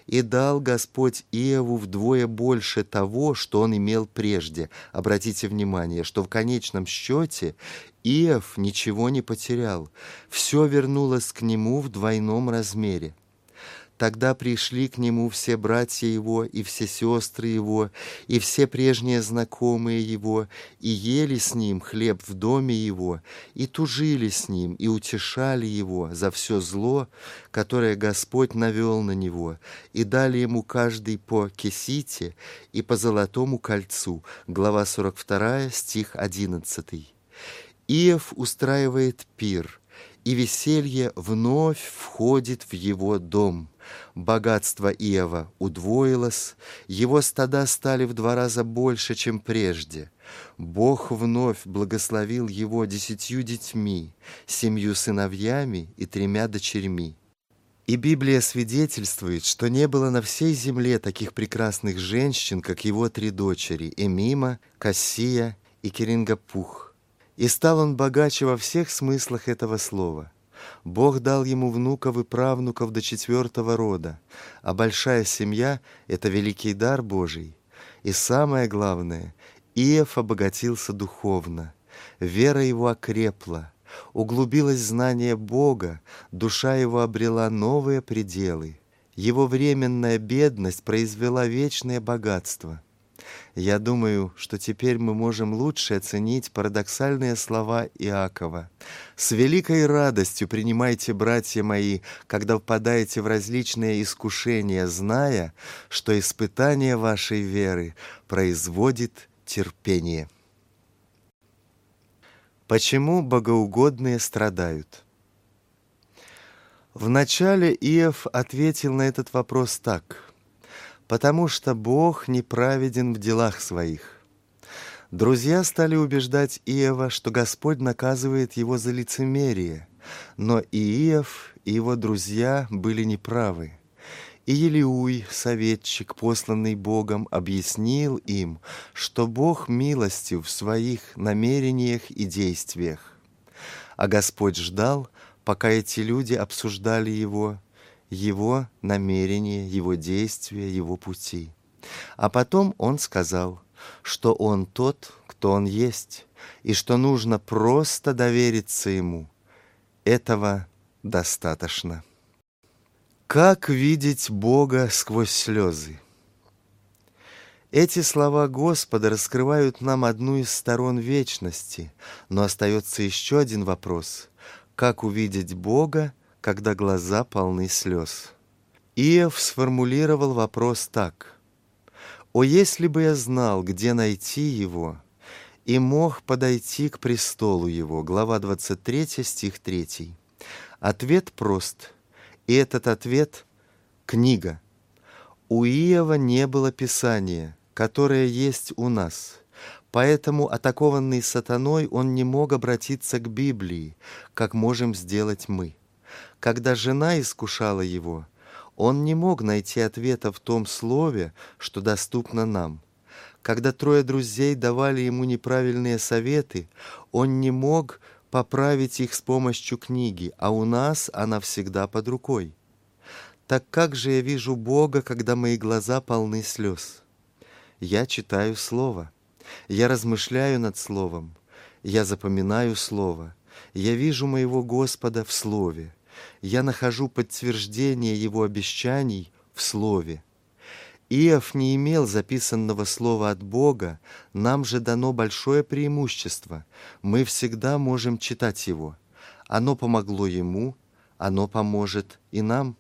A: И дал Господь Иову вдвое больше того, что он имел прежде. Обратите внимание, что в конечном счете Иов ничего не потерял. Все вернулось к нему в двойном размере. Тогда пришли к нему все братья его и все сестры его, и все прежние знакомые его, и ели с ним хлеб в доме его, и тужили с ним, и утешали его за все зло, которое Господь навел на него, и дали ему каждый по кесите и по золотому кольцу. Глава 42, стих 11. Иов устраивает пир, и веселье вновь входит в его дом – Богатство Иова удвоилось, его стада стали в два раза больше, чем прежде. Бог вновь благословил его десятью детьми, семью сыновьями и тремя дочерьми. И Библия свидетельствует, что не было на всей земле таких прекрасных женщин, как его три дочери – Эмима, Кассия и Керингапух. И стал он богаче во всех смыслах этого слова – Бог дал ему внуков и правнуков до четвертого рода, а большая семья — это великий дар Божий. И самое главное, Иев обогатился духовно, вера его окрепла, углубилось знание Бога, душа его обрела новые пределы. Его временная бедность произвела вечное богатство — я думаю, что теперь мы можем лучше оценить парадоксальные слова Иакова. «С великой радостью принимайте, братья мои, когда впадаете в различные искушения, зная, что испытание вашей веры производит терпение». Почему богоугодные страдают? Вначале Иов ответил на этот вопрос так – потому что Бог неправеден в делах своих. Друзья стали убеждать Иова, что Господь наказывает его за лицемерие, Но Иев и его друзья были неправы. И Елиуй, советчик, посланный Богом, объяснил им, что Бог милостив в своих намерениях и действиях. А Господь ждал, пока эти люди обсуждали Его, Его намерения, Его действия, Его пути. А потом Он сказал, что Он тот, кто Он есть, и что нужно просто довериться Ему. Этого достаточно. Как видеть Бога сквозь слезы? Эти слова Господа раскрывают нам одну из сторон вечности, но остается еще один вопрос. Как увидеть Бога, когда глаза полны слез? Иов сформулировал вопрос так. «О, если бы я знал, где найти Его, и мог подойти к престолу Его» глава 23, стих 3. Ответ прост – и этот ответ — книга. У Иова не было Писания, которое есть у нас. Поэтому, атакованный сатаной, он не мог обратиться к Библии, как можем сделать мы. Когда жена искушала его, он не мог найти ответа в том слове, что доступно нам. Когда трое друзей давали ему неправильные советы, он не мог поправить их с помощью книги, а у нас она всегда под рукой. Так как же я вижу Бога, когда мои глаза полны слез? Я читаю Слово, я размышляю над Словом, я запоминаю Слово, я вижу моего Господа в Слове, я нахожу подтверждение Его обещаний в Слове. Иов не имел записанного слова от Бога, нам же дано большое преимущество. Мы всегда можем читать его. Оно помогло ему, оно поможет и нам.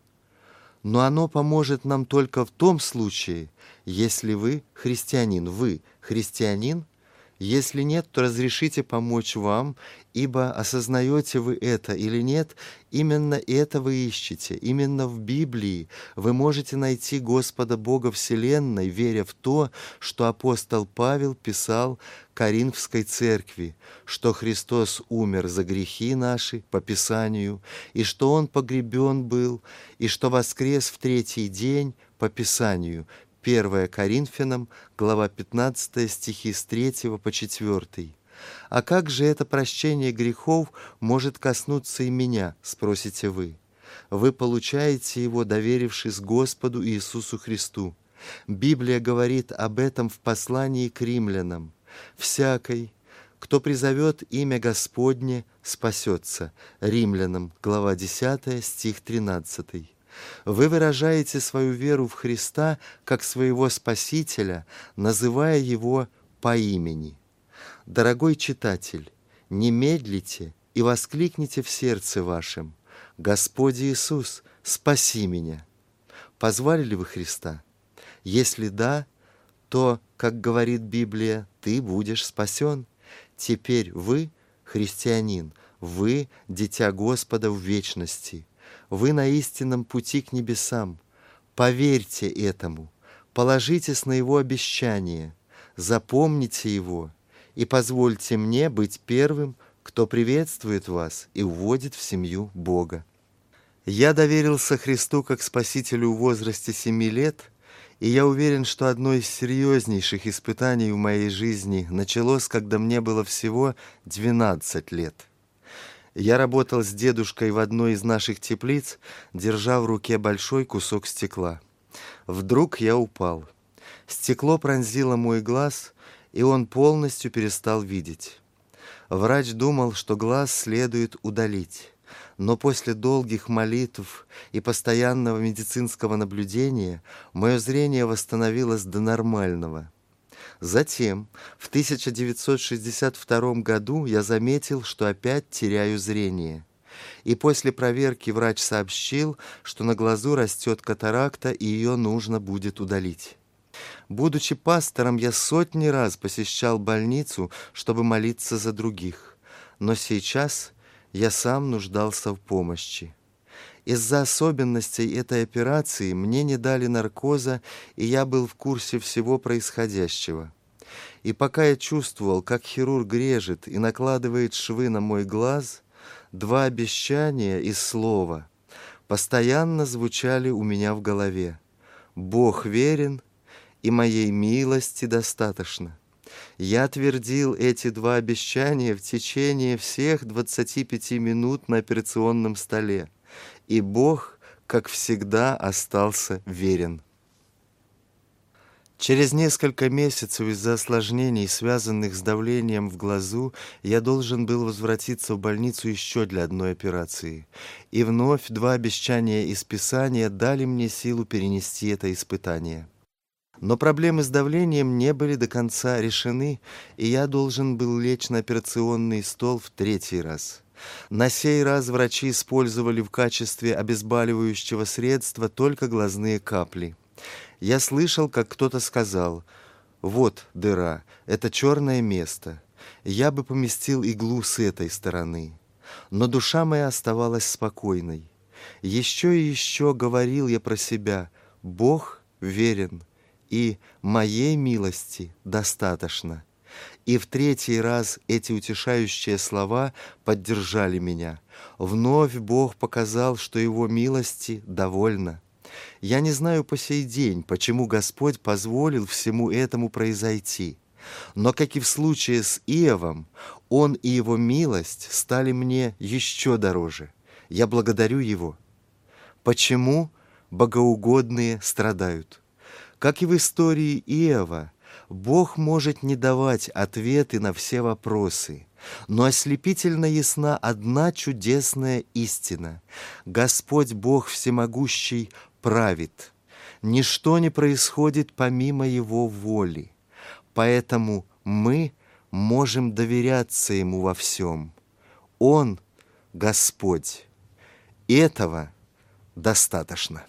A: Но оно поможет нам только в том случае, если вы христианин. Вы христианин – если нет, то разрешите помочь вам, ибо осознаете вы это или нет, именно это вы ищете, именно в Библии вы можете найти Господа Бога Вселенной, веря в то, что апостол Павел писал Коринфской церкви, что Христос умер за грехи наши по Писанию, и что Он погребен был, и что воскрес в третий день по Писанию, 1 Коринфянам, глава 15, стихи с 3 по 4. «А как же это прощение грехов может коснуться и меня?» – спросите вы. Вы получаете его, доверившись Господу Иисусу Христу. Библия говорит об этом в послании к римлянам. «Всякой, кто призовет имя Господне, спасется». Римлянам, глава 10, стих 13. Вы выражаете свою веру в Христа как своего Спасителя, называя Его по имени. Дорогой читатель, не медлите и воскликните в сердце вашем «Господь Иисус, спаси меня!» Позвали ли вы Христа? Если да, то, как говорит Библия, ты будешь спасен. Теперь вы, христианин, вы – дитя Господа в вечности. Вы на истинном пути к небесам. Поверьте этому, положитесь на Его обещание, запомните Его и позвольте мне быть первым, кто приветствует вас и уводит в семью Бога. Я доверился Христу как Спасителю в возрасте семи лет, и я уверен, что одно из серьезнейших испытаний в моей жизни началось, когда мне было всего 12 лет. Я работал с дедушкой в одной из наших теплиц, держа в руке большой кусок стекла. Вдруг я упал. Стекло пронзило мой глаз, и он полностью перестал видеть. Врач думал, что глаз следует удалить. Но после долгих молитв и постоянного медицинского наблюдения мое зрение восстановилось до нормального – Затем, в 1962 году я заметил, что опять теряю зрение. И после проверки врач сообщил, что на глазу растет катаракта, и ее нужно будет удалить. Будучи пастором, я сотни раз посещал больницу, чтобы молиться за других. Но сейчас я сам нуждался в помощи. Из-за особенностей этой операции мне не дали наркоза, и я был в курсе всего происходящего. И пока я чувствовал, как хирург режет и накладывает швы на мой глаз, два обещания и слова постоянно звучали у меня в голове. Бог верен, и моей милости достаточно. Я твердил эти два обещания в течение всех 25 минут на операционном столе, и Бог, как всегда, остался верен. Через несколько месяцев из-за осложнений, связанных с давлением в глазу, я должен был возвратиться в больницу еще для одной операции. И вновь два обещания из Писания дали мне силу перенести это испытание. Но проблемы с давлением не были до конца решены, и я должен был лечь на операционный стол в третий раз. На сей раз врачи использовали в качестве обезболивающего средства только глазные капли. Я слышал, как кто-то сказал, «Вот дыра, это черное место. Я бы поместил иглу с этой стороны». Но душа моя оставалась спокойной. Еще и еще говорил я про себя, «Бог верен, и моей милости достаточно». И в третий раз эти утешающие слова поддержали меня. Вновь Бог показал, что Его милости довольно. Я не знаю по сей день, почему Господь позволил всему этому произойти. Но, как и в случае с Иовом, Он и Его милость стали мне еще дороже. Я благодарю Его. Почему богоугодные страдают? Как и в истории Иова, Бог может не давать ответы на все вопросы, но ослепительно ясна одна чудесная истина. Господь Бог Всемогущий правит. Ничто не происходит помимо Его воли. Поэтому мы можем доверяться Ему во всем. Он — Господь. Этого достаточно.